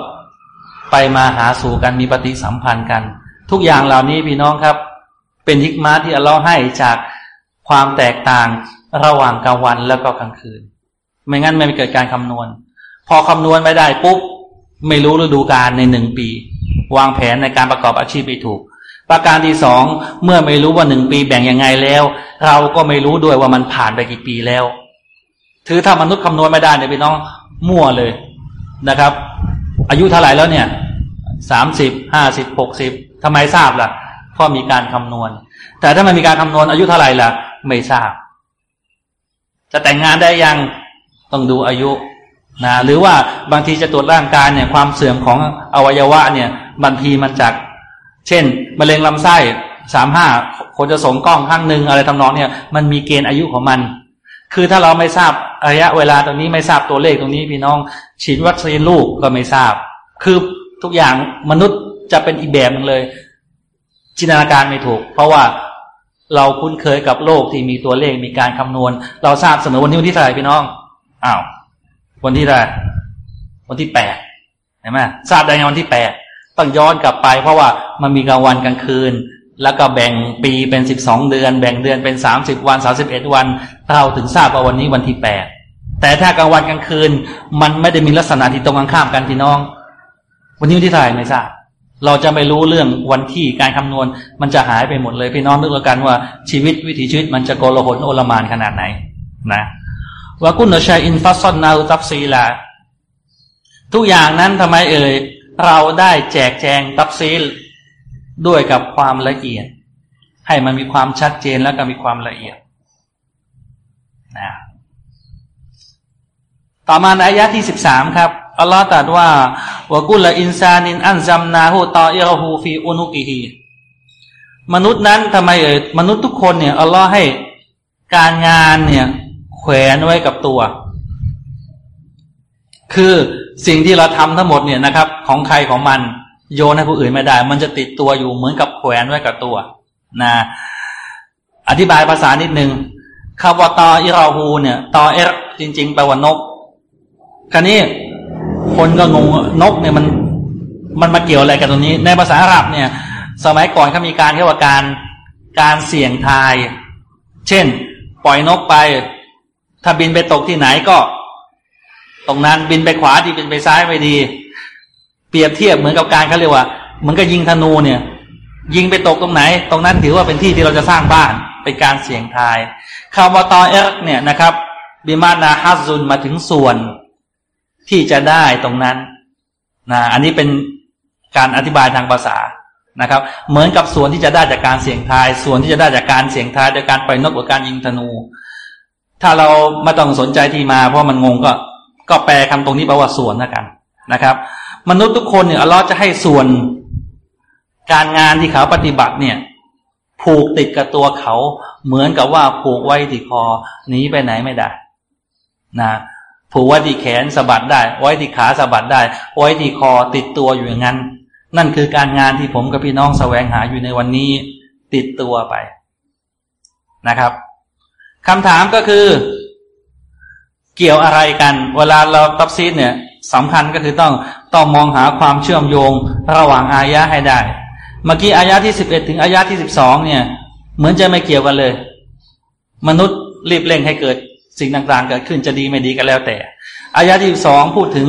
ไปมาหาสู่กันมีปฏิสัมพันธ์กัน ทุกอย่างเหล่านี้พี่น้องครับ เป็นฮิกมาที่อัลลอฮ์ให้จากความแตกต่างระหว่างกลางวันแล้วก็กลางคืน ไม่งั้นไม่เกิดการคำนวณ พอคำนวณไม่ได้ปุ๊บไม่รู้ฤดูกาลในหนึ่งปี วางแผนในการประกอบอาชีพไปถูก ประการที่สองเมื่อไม่รู้ว่าหนึ่งปีแบ่งยังไงแล้ว เราก็ไม่รู้ด้วยว่ามันผ่านไปกี่ปีแล้ว ถือถ้ามนุษย์คำนวณไม่ได้เนี่ยพี่น้องมั่วเลยนะครับ อายุเท่าไหร่แล้วเนี่ยสามสิบห้าสิบหกสิบทำไมทราบล่ะเพราะมีการคำนวณ แต่ถ้ามันมีการคำนวณอายุเท่าไหร่ล่ะ ไม่ทราบ จะแต่งงานได้ยังต้องดูอายุนะหรือว่าบางทีจะตรวจร่างกายเนี่ยความเสื่อมของอวัยวะเนี่ยบางทีมันจาก เช่นมะเร็งลำไส้สามห้าคนจะส่งกล้องข้างหนึ่งอะไรทำนองเนี่ย มันมีเกณฑ์อายุของมัน คือถ้าเราไม่ทราบระยะเวลาตรงนี้ไม่ทราบตัวเลขตรงนี้พี่น้อง ฉีดวัคซีนลูกก็ไม่ทราบ คือทุกอย่างมนุษย์จะเป็นอีกแบบนึงเลย จินตนาการไม่ถูก เพราะว่าเราคุ้นเคยกับโลกที่มีตัวเลขมีการคำนวณ เราทราบเสมอวันนี้วันที่เท่าไหร่พี่น้องอ้าววันที่อะไรวันที่แปดเห็นไหมทราบได้ไงวันที่แปดต้องย้อนกลับไป เพราะว่ามันมีกลางวันกลางคืน แล้วก็แบ่งปีเป็นสิบสองเดือน แบ่งเดือนเป็นสามสิบวันสาสิบเอ็ดวันเราถึงทราบว่าวันนี้วันที่แปดแต่ถ้ากลางวันกลางคืน มันไม่ได้มีลักษณะที่ตรงกันข้ามกันพี่น้อง วันนี้วันที่เท่าไหร่ไม่ทราบเราจะไม่รู้เรื่องวันที่การคำนวณ มันจะหายไปหมดเลยพี่น้องนึกกันว่าชีวิตวิถีชีวิตมันจะโกลาหลอลหม่านขนาดไหนนะوكل شيء فصلناه تفصيلاทุกอย่างนั้นทำไมเอ่ยเราได้แจกแจง تفصيل ด้วยกับความละเอียด ให้มันมีความชัดเจนแล้วก็มีความละเอียดนะต่อมาในอายะที่สิบสามครับอัลลอฮ์ตรัสว่าวกุลอินซานินอันซัมนาหูตอเอรหูฟีอุนุกิฮีมนุษย์นั้นทำไมเอ่ยมนุษย์ทุกคนเนี่ยอัลลอฮ์ให้การงานเนี่ย แขวนไว้กับตัว คือสิ่งที่เราทำทั้งหมดเนี่ยนะครับ ของใครของมัน โยนให้ผู้อื่นไม่ได้ มันจะติดตัวอยู่เหมือนกับแขวนไว้กับตัวนะอธิบายภาษานิดนึงคำว่าตออิราหูเนี่ยตอเอรจริง ๆ แปลว่านกคราวนี้คนก็งงนกเนี่ยมันมันมาเกี่ยวอะไรกันตรงนี้ ในภาษาอาหรับเนี่ย สมัยก่อนเขามีการเรียกว่าการการเสี่ยงทาย เช่น ปล่อยนกไป ถ้าบินไปตกที่ไหนก็ ตรงนั้นบินไปขวาที่บินไปซ้ายไม่ดี เปรียบเทียบเหมือนกับการเขาเรียกว่าเหมือนกับยิงธนูเนี่ย ยิงไปตกตรงไหน ตรงนั้นถือว่าเป็นที่ที่เราจะสร้างบ้านเป็นการเสี่ยงทายคำว่าตอเอรเนี่ยนะครับบิมานาฮัซุนมาถึงส่วนที่จะได้ตรงนั้นนะอันนี้เป็นการอธิบายทางภาษานะครับ เหมือนกับส่วนที่จะได้จากการเสี่ยงทาย ส่วนที่จะได้จากการเสี่ยงทายโดยการปล่อยนกหรือการยิงธนู ถ้าเราไม่ต้องสนใจที่มา เพราะมันงงก็ก็แปลคำตรงนี้แปลว่าส่วนนะกันนะครับ มนุษย์ทุกคนเนี่ยอัลลอฮ์จะให้ส่วนการงานที่เขาปฏิบัติเนี่ย ผูกติดกับตัวเขา เหมือนกับว่าผูกไว้ที่คอหนีไปไหนไม่ได้ นะผูกไว้ที่แขนสะบัดได้ ไว้ที่ขาสะบัดได้ ไว้ที่คอติดตัวอยู่อย่างนั้น นั่นคือการงานที่ผมกับพี่น้องแสวงหาอยู่ในวันนี้ ติดตัวไปนะครับคำถามก็คือ เกี่ยวอะไรกัน เวลาเราตับซีดเนี่ย สำคัญก็คือต้องต้องมองหาความเชื่อมโยงระหว่างอายะให้ได้ เมื่อกี้อายะที่สิบเอ็ดถึงอายะที่สิบสองเนี่ย เหมือนจะไม่เกี่ยวกันเลย มนุษย์รีบเร่งให้เกิดสิ่งต่างๆเกิดขึ้นจะดีไม่ดีก็แล้วแต่อายะที่สิบสองพูดถึง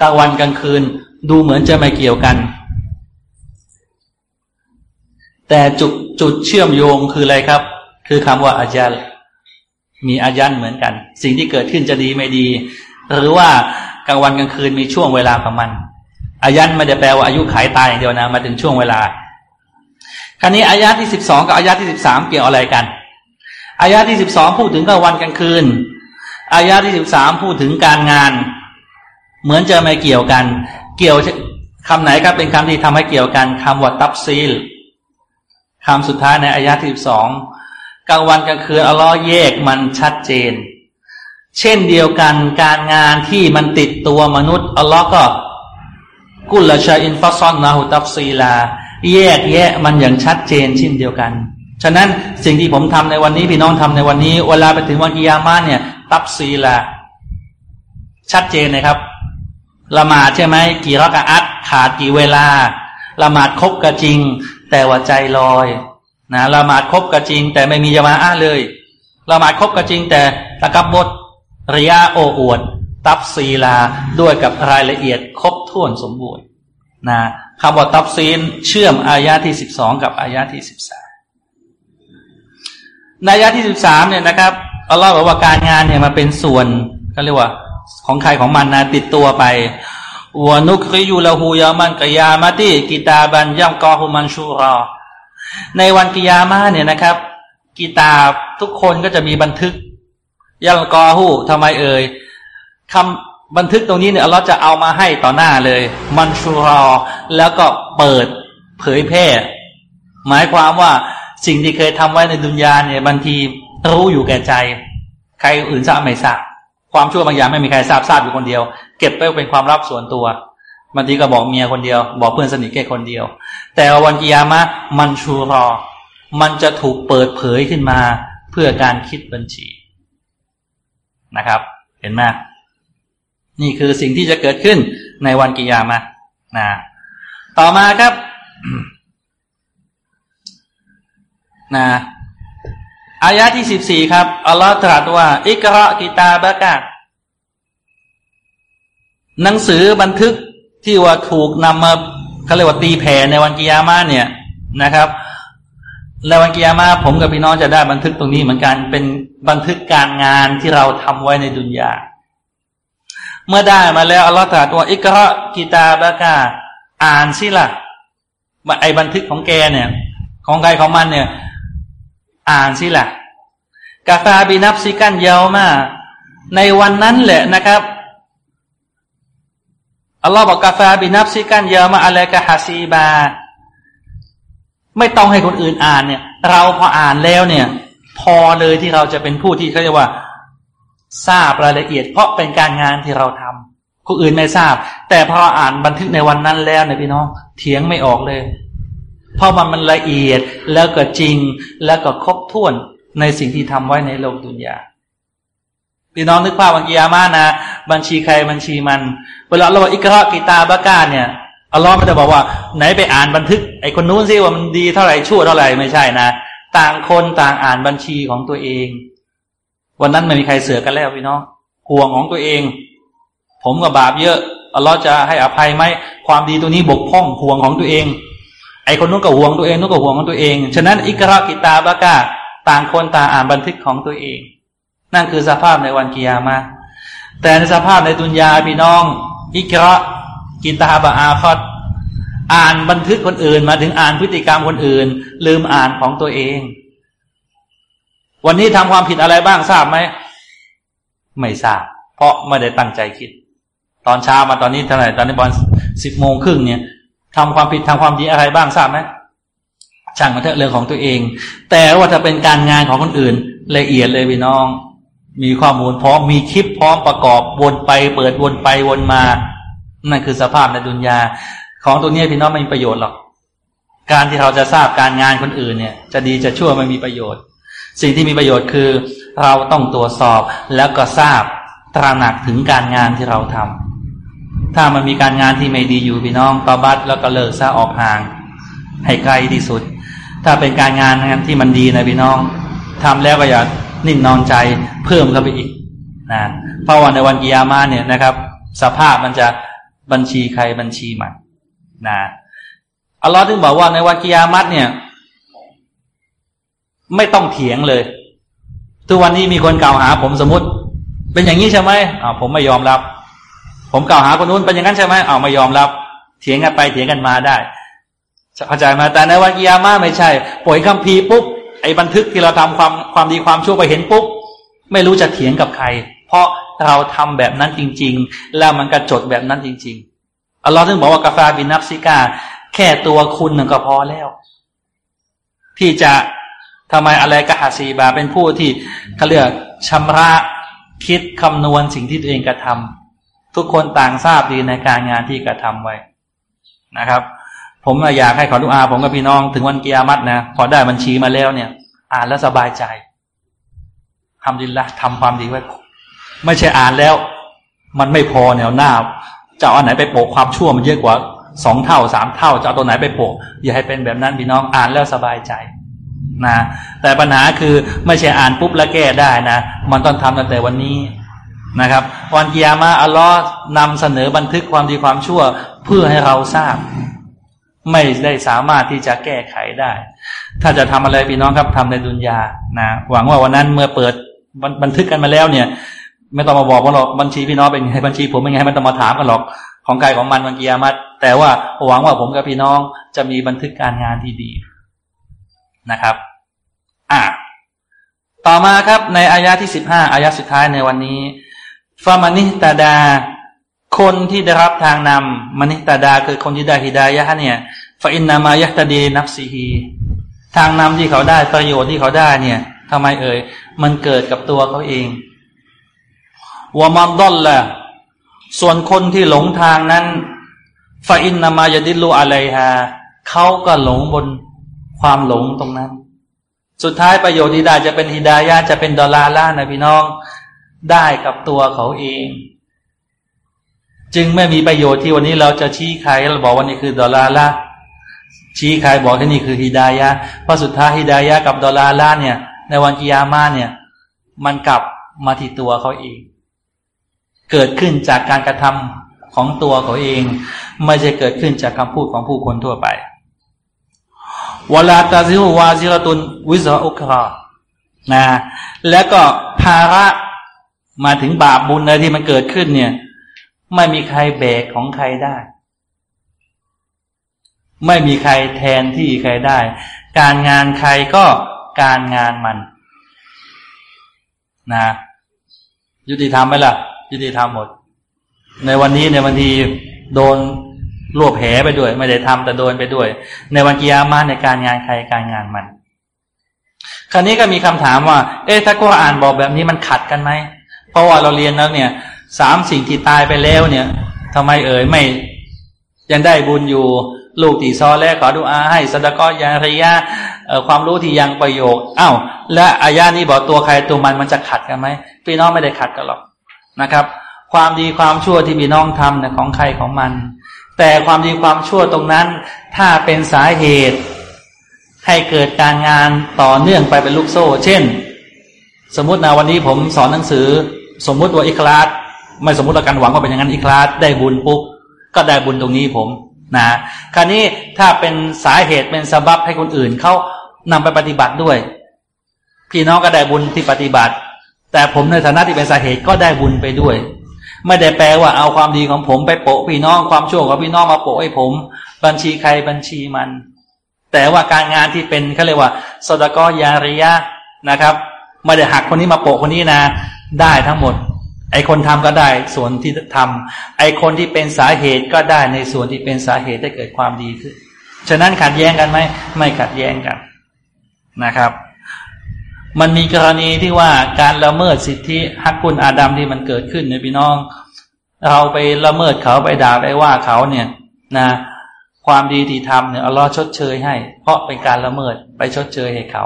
กลางวันกลางคืน ดูเหมือนจะไม่เกี่ยวกัน แต่จุดจุดเชื่อมโยงคืออะไรครับ คือคำว่าอายัลมีอายันเหมือนกัน สิ่งที่เกิดขึ้นจะดีไม่ดี หรือว่ากลางวันกลางคืนมีช่วงเวลาของมันอายันไม่ได้แปลว่าอายุขายตายอย่างเดียวนะมาถึงช่วงเวลาคราวนี้อายะที่สิบสองกับอายะที่สิบสามเกี่ยวอะไรกันอายาที่สิบสองพูดถึงกลางวันกลางคืนอายาที่สิบสามพูดถึงการงาน เหมือนจะไม่เกี่ยวกัน เกี่ยวคำไหนครับเป็นคำที่ทำให้เกี่ยวกันคำว่าตับซีลคำสุดท้ายในอายาที่สิบสองกลางวันกลางคืนอัลลอฮ์แยกมันชัดเจน เช่นเดียวกันการงานที่มันติดตัวมนุษย์อัลลอฮ์ก็กุลละชาอินฟัซอนนาหุตับซีลา แยกแยะมันอย่างชัดเจนเช่นเดียวกัน ฉะนั้นสิ่งที่ผมทำในวันนี้พี่น้องทำในวันนี้ เวลาไปถึงวันกิยามาเนี่ย ตับซีละชัดเจนนะครับละหมาดใช่ไหมกี่รักอัดขาดกี่เวลาละหมาดครบก็จริง แต่ว่าใจลอยนะละหมาดครบก็จริง แต่ไม่มียามาอ้าเลยละหมาดครบก็จริง แต่ตะกับบด ริยาโอ้อวด ตับซีลาด้วยกับรายละเอียดครบถ้วนสมบูรณ์นะคำว่าตับซีนเชื่อมอายาที่สิบสองกับอายาที่สิบสามในอายะที่สิบสามเนี่ยนะครับอัลลอฮ์บอกว่าการงานเนี่ยมาเป็นส่วนก็เรียกว่าของใครของมันนะติดตัวไปวนุคริยูละหูยามันกยามาติกิตาบันย่ำกอฮุมันชูรอ ในวันกิยามาเนี่ยนะครับกิตาทุกคนก็จะมีบันทึก ย่ำกอหูทำไมเอ่ยคำบันทึกตรงนี้เนี่ยอัลอฮ์จะเอามาให้ต่อหน้าเลย มันชูรอแล้วก็เปิดเผยแพร่ หมายความว่าสิ่งที่เคยทำไว้ในดุนยาเนี่ยบางทีรู้อยู่แก่ใจ ใครอื่นทราบไม่ทราบความชั่วบางอย่างไม่มีใครทราบทราบอยู่คนเดียว เก็บไว้เป็นความลับส่วนตัวบางทีก็บอกเมียคนเดียว บอกเพื่อนสนิทแค่คนเดียว แต่วันกิยามะมันชูรอ มันจะถูกเปิดเผยขึ้นมาเพื่อการคิดบัญชี นะครับ เห็นไหมนี่คือสิ่งที่จะเกิดขึ้นในวันกิยามะนะต่อมาครับนะอายะที่สิบสี่ครับ อัลลอฮ์ตรัสว่า อิกรากิตาบะกะหนังสือบันทึกที่ว่าถูกนำมาเขาเรียกว่าตีแผ่ในวันกิยามาเนี่ยนะครับ แล้ววันกิยามาผมกับพี่น้องจะได้บันทึกตรงนี้เหมือนกันเป็นบันทึกการงานที่เราทำไว้ในดุนยา เมื่อได้มาแล้วอัลลอฮฺตรัสว่าอิกรากิตาบะกาอ่านสิละ่ะไอบันทึกของแกเนี่ย ของใครของมันเนี่ย อ่านสิละ่ะกาฟาบินับซิกันเยาวมาในวันนั้นแหละนะครับอัลลอฮ์บอกكفى بنفسك اليوم عليك حسيبا ไม่ต้องให้คนอื่นอ่านเนี่ย เราพออ่านแล้วเนี่ย พอเลยที่เราจะเป็นผู้ที่เขาเรียกว่าทราบรายละเอียด เพราะเป็นการงานที่เราทำคนอื่นไม่ทราบ แต่พออ่านบันทึกในวันนั้นแล้วเนี่ยพี่น้องเถียงไม่ออกเลย เพราะมันมันละเอียดแล้วก็จริงแล้วก็ครบถ้วนในสิ่งที่ทำไว้ในโลกดุนยาพี่น้องนึกภาพวันกิยามานะ บัญชีใครบัญชีมัน เวลาเราอกอิกรากีตาบากาเนี่ย อัลลอฮ์ไม่ได้บอกว่า ไหนไปอ่านบันทึก ไอ้คนนู้นซิว่ามันดีเท่าไหร่ชั่วเท่าไหร่ไม่ใช่นะ ต่างคนต่างอ่านบัญชีของตัวเอง วันนั้นไม่มีใครเสือกันแล้วพี่น้องห่วงของตัวเอง ผมกับบาปเยอะอัลลอฮ์จะให้อภัยไหมความดีตัวนี้บกพร่องห่วงของตัวเอง ไอคนนู้นก็ห่วงตัวเองนู้นก็ห่วงของตัวเองฉะนั้นอิกรากิตาบากาต่างคนต่างอ่านบันทึกของตัวเอง นั่นคือสภาพในวันกิยามาแต่ในสภาพในดุนยาพี่น้อง อิกรา กิตาบาอาคอดอ่านบันทึกคนอื่น มาถึงอ่านพฤติกรรมคนอื่น ลืมอ่านของตัวเอง วันนี้ทำความผิดอะไรบ้างทราบไหมไม่ทราบ เพราะไม่ได้ตั้งใจคิด ตอนเช้ามาตอนนี้เท่าไหร่ตอนนี้บอลสิบโมงครึ่งเนี่ยทำความผิดทำความดีอะไรบ้างทราบไหมช่างมาเถอะเรื่องของตัวเอง แต่ว่าถ้าเป็นการงานของคนอื่น ละเอียดเลยพี่น้อง มีข้อมูลพร้อมมีคลิปพร้อมประกอบวนไปเปิดวนไปวนมา นั่นคือสภาพในดุนยา ของตัวนี้พี่น้องไม่มีประโยชน์หรอก การที่เราจะทราบการงานคนอื่นเนี่ย จะดีจะชั่วไม่มีประโยชน์ สิ่งที่มีประโยชน์คือ เราต้องตรวจสอบแล้วก็ทราบตระหนักถึงการงานที่เราทำถ้ามันมีการงานที่ไม่ดีอยู่พี่น้องตอบัตแล้วก็เลิกซะออกห่าง ให้ไกลที่สุด ถ้าเป็นการงานงานที่มันดีนะพี่น้องทำแล้วก็อย่านิ่งนอนใจเพิ่มเข้าไปอีกนะเพราะวันในวันกิยามาเนี่ยนะครับ สภาพมันจะ บัญชีใครบัญชีมันนะอัลลอฮ์ถึงบอกว่าในวันกิยามัตเนี่ย ไม่ต้องเถียงเลย ทุกวันนี้มีคนกล่าวหา ผมสมมติ เป็นอย่างนี้ใช่ไหมอ่าผมไม่ยอมรับ ผมกล่าวหาคนนู้นเป็นอย่างนั้นใช่ไหมอ่าไม่ยอมรับ เถียงกันไปเถียงกันมาได้เข้าใจมาแต่ในวันกิยามาไม่ใช่ป่วยคำพีปุ๊บไอ้บันทึกที่เราทำความความดีความชั่วไปเห็นปุ๊บไม่รู้จะเถียงกับใคร เพราะ เราทำแบบนั้นจริง ๆ แล้วมันกระจดแบบนั้นจริง ๆอัลลอฮ์ถึงบอกว่ากาแฟบินนับซิกา แค่ตัวคุณหนึ่งก็พอแล้ว ที่จะทำไมอะไรกะฮาซีบาเป็นผู้ที่เขาเรียกชำระคิดคำนวณสิ่งที่ตัวเองกระทาทุกคนต่างทราบดีในการงานที่กระทาไว้นะครับ ผมอยากให้ขอดุอาผมกับพี่น้องถึงวันเกียรตินะพอได้บัญชีมาแล้วเนี่ย อ่านแล้วสบายใจทำดีละทำความดีไว้ ไม่ใช่อ่านแล้ว มันไม่พอแนวหน้าจะเอาอันไหนไปโปะความชั่วมันเยอะกว่าสองเท่าสามเท่าจะเอาตัวไหนไปโปะอย่าให้เป็นแบบนั้นพี่น้องอ่านแล้วสบายใจนะแต่ปัญหาคือไม่ใช่อ่านปุ๊บแล้วแก้ได้นะ มันต้องทำตั้งแต่วันนี้นะครับวันกิยามาอัลลอฮ์นำเสนอบันทึกความดีความชั่วเพื่อให้เราทราบ ไม่ได้สามารถที่จะแก้ไขได้ ถ้าจะทำอะไรพี่น้องครับทำในดุนยานะหวังว่าวันนั้นเมื่อเปิดบันทึกกันมาแล้วเนี่ย ไม่ต้องมาบอกว่าหรอกบัญชีพี่น้องเป็นไงบัญชีผมเป็นไงไม่ต้องมาถามกันหรอกของใครของมันวันกิยามาแต่ว่าหวังว่าผมกับพี่น้องจะมีบันทึกการงานที่ดีนะครับ อ่าต่อมาครับในอายะที่สิบห้าอายะสุดท้ายในวันนี้ฟามานิตาดา คนที่ได้รับทางนำمن اهتدىคือคนที่ได้هداية เนี่ย فإنما يهتدي لنفسهทางนำที่เขาได้ประโยชน์ที่เขาได้เนี่ยทำไมเอ่ยมันเกิดกับตัวเขาเอง ومن ضلส่วนคนที่หลงทางนั้นفإنما يضل عليهاเขาก็หลงบนความหลงตรงนั้น สุดท้ายประโยชน์ที่ได้จะเป็นهداية จะเป็น ضلالةนะพี่น้องได้กับตัวเขาเอง จึงไม่มีประโยชน์ที่วันนี้เราจะชี้ใครเราบอกว่านี่คือضلالة ชี้ใครบอกที่นี่คือ هداية เพราะสุดท้าย هداية กับ ضلالةเนี่ย ในวันกิยามาเนี่ย มันกลับมาที่ตัวเขาเอง เกิดขึ้นจากการกระทำของตัวเขาเอง ไม่ใช่เกิดขึ้นจากคำพูดของผู้คนทั่วไปولا تزر وازرةวิสอุครานะแล้วก็ภาระมาถึงบาปบุญอะไรที่มันเกิดขึ้นเนี่ย ไม่มีใครแบกของใครได้ ไม่มีใครแทนที่ใครได้ การงานใครก็การงานมัน นะ ยุติธรรมไหมล่ะ ยุติธรรมหมด ในวันนี้ในวันทีโดนรวบแผลไปด้วย ไม่ได้ทำแต่โดนไปด้วย ในวันกิยามาในการงานใครการงานมัน คราวนี้ก็มีคำถามว่า เอ๊ะถ้ากุรอานบอกแบบนี้มันขัดกันไหมเพราะว่าเราเรียนแล้วเนี่ยสามสิ่งที่ตายไปแล้วเนี่ยทำไมเอ่ยไม่ ยังได้บุญอยู่ลูกตีซอแลขอดูอาให้สดกอยาริยะความรู้ที่ยังประโยคอ้าวและอายานี้บอกตัวใครตัวมันมันจะขัดกันไหมพี่น้องไม่ได้ขัดกันหรอก นะครับ ความดีความชั่วที่พี่น้องทำเนี่ยของใครของมัน แต่ความดีความชั่วตรงนั้น ถ้าเป็นสาเหตุ ให้เกิดการงานต่อเนื่องไปเป็นลูกโซ่ เช่น สมมตินะวันนี้ผมสอนหนังสือ สมมุติว่าอิคลาสไม่สมมติละกันหวังว่าเป็นอย่างนั้นอิคลาสได้บุญปุ๊บก็ได้บุญตรงนี้ผมนะคราวนี้ถ้าเป็นสาเหตุเป็นสาบับให้คนอื่นเขานำไปปฏิบัติด้วย พี่น้องก็ได้บุญที่ปฏิบัติ แต่ผมในฐานะที่เป็นสาเหตุก็ได้บุญไปด้วย ไม่ได้แปลว่าเอาความดีของผมไปโปะพี่น้องความชั่วของพี่น้องมาโปะให้ผม บัญชีใครบัญชีมัน แต่ว่าการงานที่เป็นเขาเรียกว่าสดกยาริยะนะครับไม่ได้หักคนนี้มาโปะคนนี้นะ ได้ทั้งหมด ไอคนทำก็ได้ส่วนที่ทำไอคนที่เป็นสาเหตุก็ได้ในส่วนที่เป็นสาเหตุให้เกิดความดีขึ้นฉะนั้นขัดแย้งกันไหมไม่ขัดแย้งกันนะครับ มันมีกรณีที่ว่าการละเมิดสิทธิฮักกุลอาดัมที่มันเกิดขึ้นในพี่น้อง เราไปละเมิดเขาไปด่าไปว่าเขาเนี่ยนะความดีที่ทำเนี่ยอัลลอฮ์ชดเชยให้ เพราะเป็นการละเมิดไปชดเชยให้เขา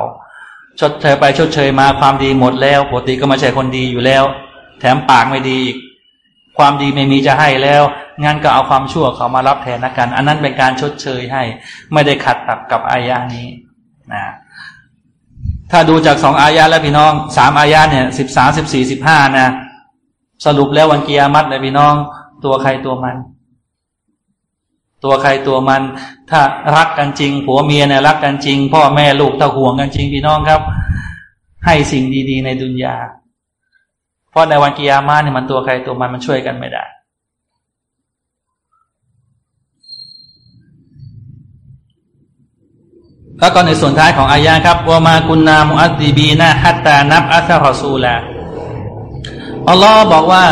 ชดเชยไปชดเชยมาความดีหมดแล้วปกติก็มาใช่คนดีอยู่แล้ว แถมปากไม่ดีอีกความดีไม่มีจะให้แล้วงั้นก็เอาความชั่วเขามารับแทนนะกัน อันนั้นเป็นการชดเชยให้ ไม่ได้ขัดตับกับอายานี้นะ ถ้าดูจากสองอายาแล้วพี่น้องสามอายาเนี่ยสิบสามสิบสี่สิบห้านะ สรุปแล้ววันกิยามัตเลยพี่น้อง ตัวใครตัวมัน ตัวใครตัวมัน ถ้ารักกันจริง ผัวเมียเนี่ยรักกันจริง พ่อแม่ลูกถ้าห่วงกันจริงพี่น้องครับ ให้สิ่งดี ๆ ในดุนยา เพราะในวันกิยามาเนี่ยมันตัวใครตัวมันมันช่วยกันไม่ได้ แล้วก็ในส่วนท้ายของอายาครับว่ามากุนนามุอัตติบีนะฮัตตานับอัสรอซูลาอัลลอฮ์บอกว่า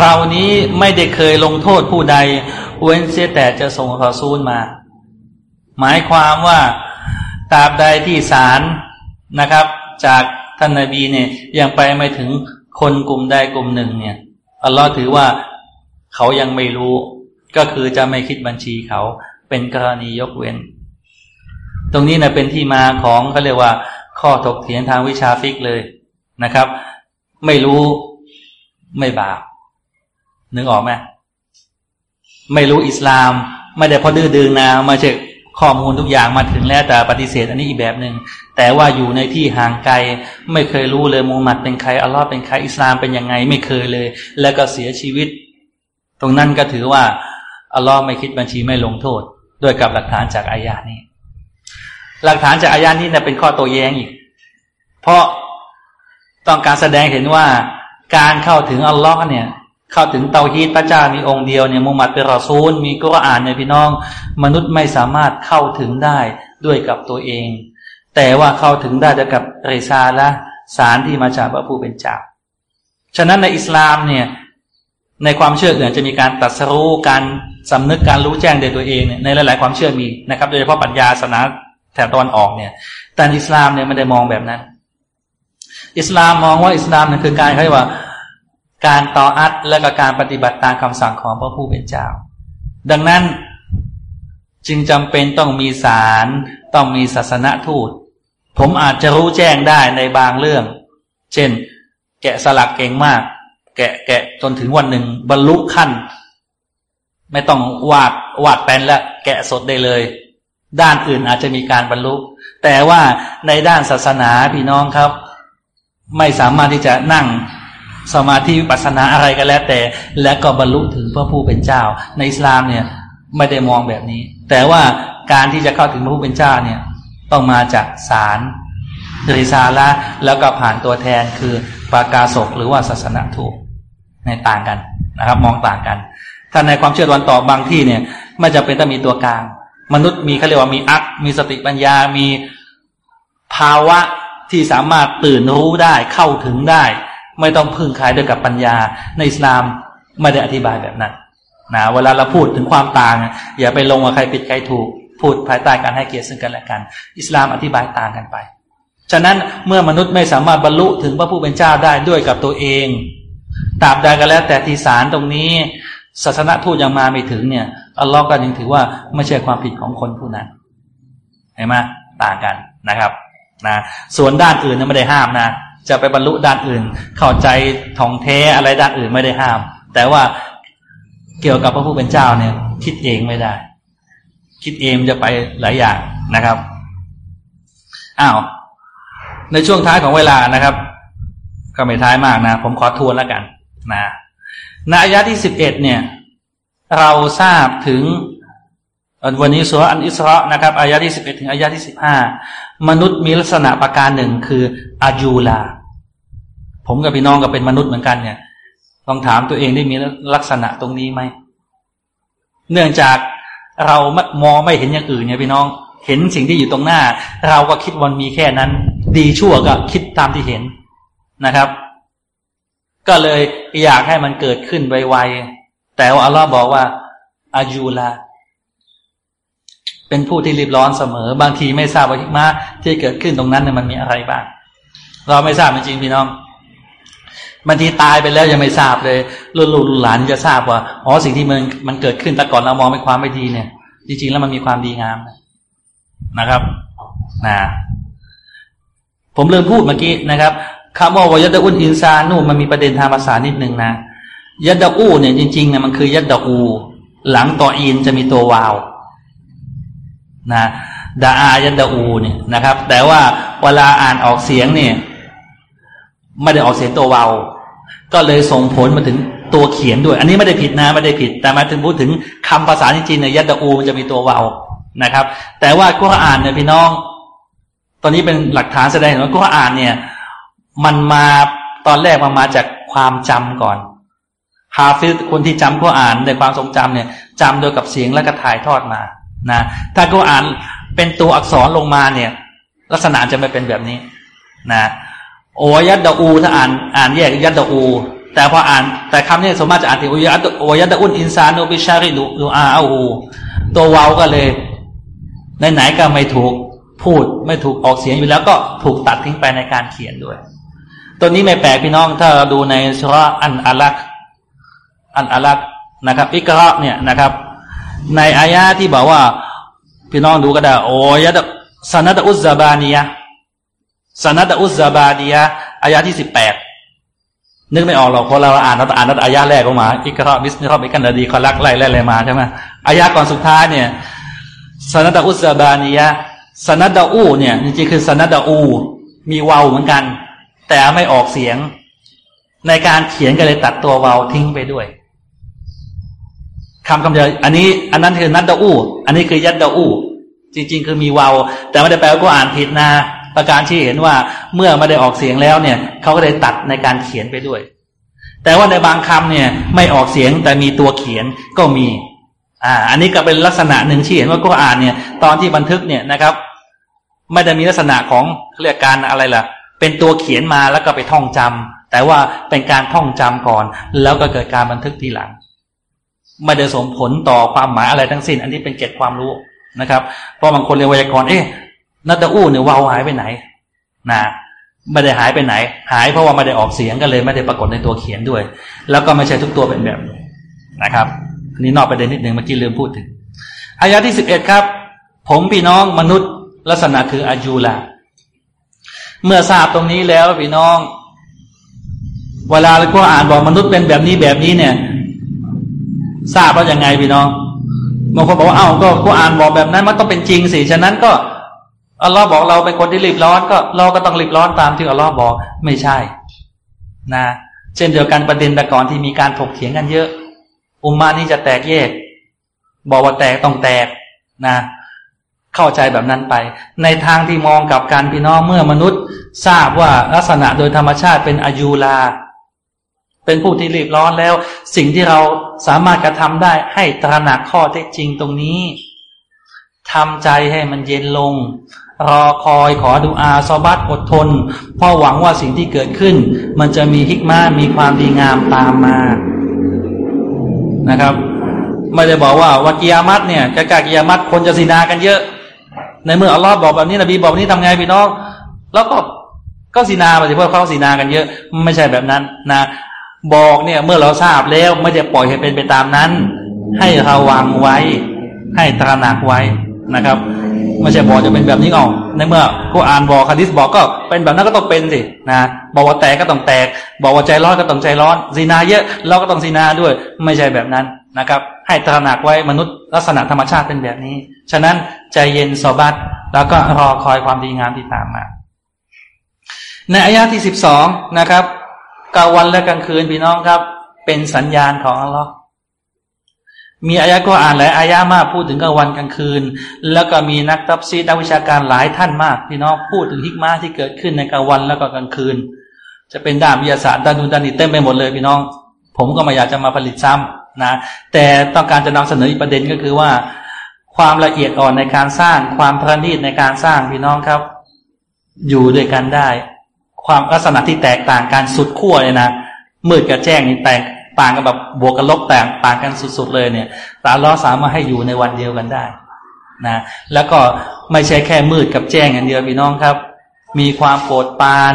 เรานี้ไม่ได้เคยลงโทษผู้ใด เว้นเสียแต่จะส่งรอซูลมา หมายความว่าตราบใดที่ศาลนะครับ จากท่านนาบีเนี่ยยังไปไม่ถึงคนกลุ่มใดกลุ่มหนึ่งเนี่ยอัลลอฮ์ถือว่าเขายังไม่รู้ ก็คือจะไม่คิดบัญชีเขาเป็นกรณียกเว้น ตรงนี้นะเป็นที่มาของเขาเรียกว่า ข้อถกเถียงทางวิชาฟิกเลยนะครับ ไม่รู้ไม่บาปนึกออกไหมไม่รู้อิสลาม ไม่ได้พอดื้อดึงนะมาเช็คข้อมูลทุกอย่างมาถึงแล้วแต่ปฏิเสธอันนี้อีกแบบหนึ่งแต่ว่าอยู่ในที่ห่างไกล ไม่เคยรู้เลยมูฮัมหมัดเป็นใครอัลลอฮ์เป็นใครอิสลามเป็นยังไง ไม่เคยเลย แล้วก็เสียชีวิต ตรงนั้นก็ถือว่าอัลลอฮ์ไม่คิดบัญชีไม่ลงโทษ ด้วยกับหลักฐานจากอายานี้ หลักฐานจากอายานี้เนี่ยเป็นข้อโต้แย้งอีก เพราะต้องการแสดงเห็นว่าการเข้าถึงอัลลอฮ์เนี่ย เข้าถึงเตาฮีตพระเจ้ามีองค์เดียวเนี่ยมุฮัมมัดเป็นรอซูล มีกุรอานเนี่ยพี่น้อง มนุษย์ไม่สามารถเข้าถึงได้ด้วยกับตัวเอง แต่ว่าเข้าถึงได้ด้วยกับเรซาละสารที่มาจากพระผู้เป็นเจ้าฉะนั้นในอิสลามเนี่ยในความเชื่ออื่นจะมีการตัดสรู้การสำนึกการรู้แจ้งโดยตัวเองเนี่ยในหลาย ๆ ความเชื่อมีนะครับ โดยเฉพาะปัญญาศาสนา แถบตะวันออกเนี่ย แต่อิสลามเนี่ยไม่ได้มองแบบนั้น อิสลามมองว่าอิสลามเนี่ยคือการเขาเรียกว่าการต่ออัดและก็การปฏิบัติตามคำสั่งของพระผู้เป็นเจ้า ดังนั้นจึงจำเป็นต้องมีศาลต้องมีศาสนทูต ผมอาจจะรู้แจ้งได้ในบางเรื่อง เช่น แกะสลักเก่งมาก แกะแกะจนถึงวันหนึ่งบรรลุขั้น ไม่ต้องวาดวาดแปนและแกะสดได้เลย ด้านอื่นอาจจะมีการบรรลุ แต่ว่าในด้านศาสนาพี่น้องครับ ไม่สามารถที่จะนั่งสมาธิวิปัสสนาอะไรก็แล้วแต่ และก็บรรลุถึงพระผู้เป็นเจ้า ในอิสลามเนี่ยไม่ได้มองแบบนี้ แต่ว่าการที่จะเข้าถึงพระผู้เป็นเจ้าเนี่ยต้องมาจากสารริซาละแล้วก็ผ่านตัวแทนคือปากาศกหรือว่าศาสนาทูตในต่างกันนะครับ มองต่างกัน ถ้าในความเชื่อวันต่อบางที่เนี่ยไม่จะเป็นต้องมีตัวกลาง มนุษย์มีเขาเรียกว่ามีอักมีสติปัญญา มีภาวะที่สามารถตื่นรู้ได้เข้าถึงได้ ไม่ต้องพึ่งใครด้วยกับปัญญา ในอิสลามไม่ได้อธิบายแบบนั้นนะเวลาเราพูดถึงความต่าง อย่าไปลงว่าใครผิดใครถูก พูดภายใต้การให้เกียรติซึ่งกันและกัน อิสลามอธิบายต่างกันไป ฉะนั้นเมื่อมนุษย์ไม่สามารถบรรลุถึงพระผู้เป็นเจ้าได้ด้วยกับตัวเองตราบใดก็แล้วแต่ทีสารตรงนี้ศาสนาทูตยังมาไม่ถึงเนี่ย อัลลอฮ์ก็ยังถือว่าไม่ใช่ความผิดของคนผู้นั้นเห็นไหมต่างกันนะครับนะส่วนด้านอื่นนั้นไม่ได้ห้ามนะจะไปบรรลุด้านอื่น เข้าใจท่องเทอะไรด้านอื่นไม่ได้ห้าม แต่ว่าเกี่ยวกับพระผู้เป็นเจ้าเนี่ย คิดเองไม่ได้ คิดเองจะไปหลายอย่างนะครับอ้าวในช่วงท้ายของเวลานะครับ ก็ไม่ท้ายมากนะ ผมขอทวนแล้วกัน นะในอายะที่สิบเอ็ดเนี่ย เราทราบถึงวันนี้สุรอันอิสระนะครับอายะที่สิบเอ็ดถึงอายะที่สิบห้ามนุษย์มีลักษณะประการหนึ่งคืออายูลา ผมกับพี่น้องก็เป็นมนุษย์เหมือนกันเนี่ยลองถามตัวเองได้มีลักษณะตรงนี้ไหม เนื่องจากเรามองไม่เห็นอย่างอื่นเนี่ยพี่น้อง เห็นสิ่งที่อยู่ตรงหน้า เราก็คิดวันมีแค่นั้น ดีชั่วก็คิดตามที่เห็นนะครับ ก็เลยอยากให้มันเกิดขึ้นไวๆ แต่ว่าอัลลอฮ์บอกว่าอายูลาเป็นผู้ที่รีบร้อนเสมอ บางทีไม่ทราบว่าฮิกมาที่เกิดขึ้นตรงนั้นเนี่ยมันมีอะไรบ้าง เราไม่ทราบจริงๆพี่น้องบางทีตายไปแล้วยังไม่ทราบเลยลูกหลานจะทราบว่าอ๋อสิ่งที่มันมันเกิดขึ้นแต่ก่อนเรามองเป็นความไม่ดีเนี่ย จริงๆแล้วมันมีความดีงามนะครับนะผมเริ่มพูดเมื่อกี้นะครับคำว่าวยัดอุนอินซานูมันมีประเด็นทางภาษานิดหนึ่งนะ ยัดอูเนี่ยจริงๆเนี่ยมันคือยัดอูหลังต่ออินจะมีตัววาวนะดาอายันดาอูเนี่ยนะครับ แต่ว่าเวลาอ่านออกเสียงเนี่ยไม่ได้ออกเสียงตัววาวก็เลยส่งผลมาถึงตัวเขียนด้วย อันนี้ไม่ได้ผิดนะไม่ได้ผิด แต่มาถึงพูดถึงคำภาษาจริงๆเนี่ยยัดดาอูมันจะมีตัววาวนะครับ แต่ว่ากุรอานเนี่ยพี่น้อง ตอนนี้เป็นหลักฐานแสดงว่ากุรอานเนี่ย มันมาตอนแรกมันมาจากความจำก่อน ฮาฟิซคนที่จำกุรอานในความทรงจำเนี่ยจำโดยกับเสียงแล้วก็ถ่ายทอดมานะถ้ากูอ่านเป็นตัวอักษรลงมาเนี่ย ลักษณะจะไม่เป็นแบบนี้นะโอยัดดาอูถ้าอ่านอ่านแยกยัดดาอู แต่พออ่านแต่คำนี้สมมติจะอ่านถึงโอยัดโอยัดดาอุนอินซานุบิชาริดูอาอูตัววาวก็เลยไหนๆก็ไม่ถูกพูดไม่ถูกออกเสียงอยู่แล้วก็ถูกตัดทิ้งไปในการเขียนด้วย ตัวนี้ไม่แปลกพี่น้องถ้าเราดูในสุรอันอัลัก อันอัลักนะครับอิกระเนี่ยนะครับ ในอายะที่บอกว่า พี่น้องดูก็ได้โอ้ยะสนัดอุซาบานียะสนัดอุซาบานียะอายะที่สิบแปดนึกไม่ออกหรอกเพอเราอ่านเราอ่านนัอายะแรกออกมาอิกราบิสมิลลาฮิกันดีคอลักไล่ไล่ไล่มาใช่ไหมอายะก่อนสุดท้ายเนี่ยสนัดอุซาบานียะสนัดอูเนี่ยจริงๆคือสนัดอูมีวาวเหมือนกัน แต่ไม่ออกเสียง ในการเขียนก็เลยตัดตัววาวทิ้งไปด้วย คำคำเดียวอันนี้ อันนั้นคือนัดดาอูอันนี้คือยัดดาอูจริง ๆ คือมีวาวแต่ไม่ได้แปลว่าก็อ่านผิดนะประการที่เห็นว่าเมื่อไม่ได้ออกเสียงแล้วเนี่ยเขาก็เลยตัดในการเขียนไปด้วย แต่ว่าในบางคำเนี่ยไม่ออกเสียงแต่มีตัวเขียนก็มี อ่า อันนี้ก็เป็นลักษณะหนึ่งที่เห็นว่าก็อ่านเนี่ย ตอนที่บันทึกเนี่ยนะครับ ไม่ได้มีลักษณะของเรียกการอะไรล่ะ เป็นตัวเขียนมาแล้วก็ไปท่องจำแต่ว่าเป็นการท่องจำก่อน แล้วก็เกิดการบันทึกทีหลัง ไม่ได้ส่งผลต่อความหมายอะไรทั้งสิ้น อันนี้เป็นเกตความรู้นะครับ เพราะบางคนเรียนวยากรณ์เอ๊ะนัตอู้เนี่ยวาวหายไปไหนนะไม่ได้หายไปไหน หายเพราะว่าไม่ได้ออกเสียงก็เลยไม่ได้ปรากฏในตัวเขียนด้วย แล้วก็ไม่ใช่ทุกตัวเป็นแบบนะครับอันนี้นอกประเด็นนิดหนึ่งเมื่อกี้ลืมพูดถึงอายะที่สิบเอ็ดครับ ผมพี่น้องมนุษย์ลักษณะคืออายูลาเมื่อทราบตรงนี้แล้วพี่น้อง เวลาเราก็อ่านบอกมนุษย์เป็นแบบนี้แบบนี้เนี่ย ทราบว่ายังไงพี่น้องบางคนบอกว่าเอ้าก็กูอ่านบอกแบบนั้นมันต้องเป็นจริงสิฉะนั้นก็อัลลอฮ์บอกเราเป็นคนที่รีบร้อนก็เราก็ต้องรีบร้อนตามที่อัลลอฮ์บอกไม่ใช่ นะ เช่นเดียวกันประเด็นแต่ก่อนที่มีการถกเถียงกันเยอะ อุมมานี่จะแตกแยก บอกว่าแตกต้องแตกนะ เข้าใจแบบนั้นไป ในทางที่มองกับการพี่น้องเมื่อมนุษย์ ทราบว่าลักษณะโดยธรรมชาติเป็นอายุลา เป็นผู้ที่รีบร้อนแล้ว สิ่งที่เราสามารถกระทำได้ให้ตระหนักข้อเท็จจริงตรงนี้ทำใจให้มันเย็นลง รอคอยขอดูอาซอบัตอดทนเพราะหวังว่าสิ่งที่เกิดขึ้น มันจะมีฮิกมามีความดีงามตามมานะครับไม่ได้บอกว่าวักิยามัตเนี่ยกะกากิยามัตคนจะสินากันเยอะ ในเมื่ออัลลอฮ์บอกแบบนี้นบีบอกนี้ทำไงพี่น้อง แล้วก็ก็สินาไปสิเพราะเขาสินากันเยอะ ไม่ใช่แบบนั้นนะ บอกเนี่ยเมื่อเราทราบแล้วไม่ได้ปล่อยให้เป็นไปตามนั้น ให้ระวังไว้ ให้ตระหนักไว้นะครับไม่ใช่บอกจะเป็นแบบนี้เอาในเมื่อกูอ่านบอกคดิษบอกก็เป็นแบบนั้นก็ต้องเป็นสินะบอกว่าแตกก็ต้องแตก บอกว่าใจร้อนก็ต้องใจร้อนซีนาเยอะเราก็ต้องซีนาด้วย ไม่ใช่แบบนั้นนะครับ ให้ตระหนักไว้มนุษย์ลักษณะธรรมชาติเป็นแบบนี้ ฉะนั้นใจเย็นสบัดแล้วก็รอคอยความดีงามที่ตามมา ในอายะที่สิบสองนะครับ ลางวันและกลางคืนพี่น้องครับ เป็นสัญญาณของอัลลอฮ์มีอายะก็อ่านหลายอายะมากพูดถึงกลางวันกลางคืน แล้วก็มีนักตับซีนักวิชาการหลายท่านมาก พี่น้องพูดถึงฮิกมาที่เกิดขึ้นในกลางวันแล้วก็กลางคืน จะเป็นด้านวิทยาศาสตร์ด้านนูนด้านนี้เต็มไปหมดเลยพี่น้อง ผมก็ไม่อยากจะมาผลิตซ้ำนะแต่ต้องการจะนำเสนออีกประเด็นก็คือว่า ความละเอียดอ่อนในการสร้างความประณีตในการสร้างพี่น้องครับ อยู่ด้วยกันได้ ความลักษณะที่แตกต่างกันสุดขั้วเลยนะมืดกับแจ้งนี่แตกต่างกันแบบบวกกันลบแต่างต่างกันสุดๆเลยเนี่ยตาล้อสามารถให้อยู่ในวันเดียวกันได้นะแล้วก็ไม่ใช่แค่มืดกับแจ้งอย่างเดียวพี่น้องครับ มีความโปรดปาน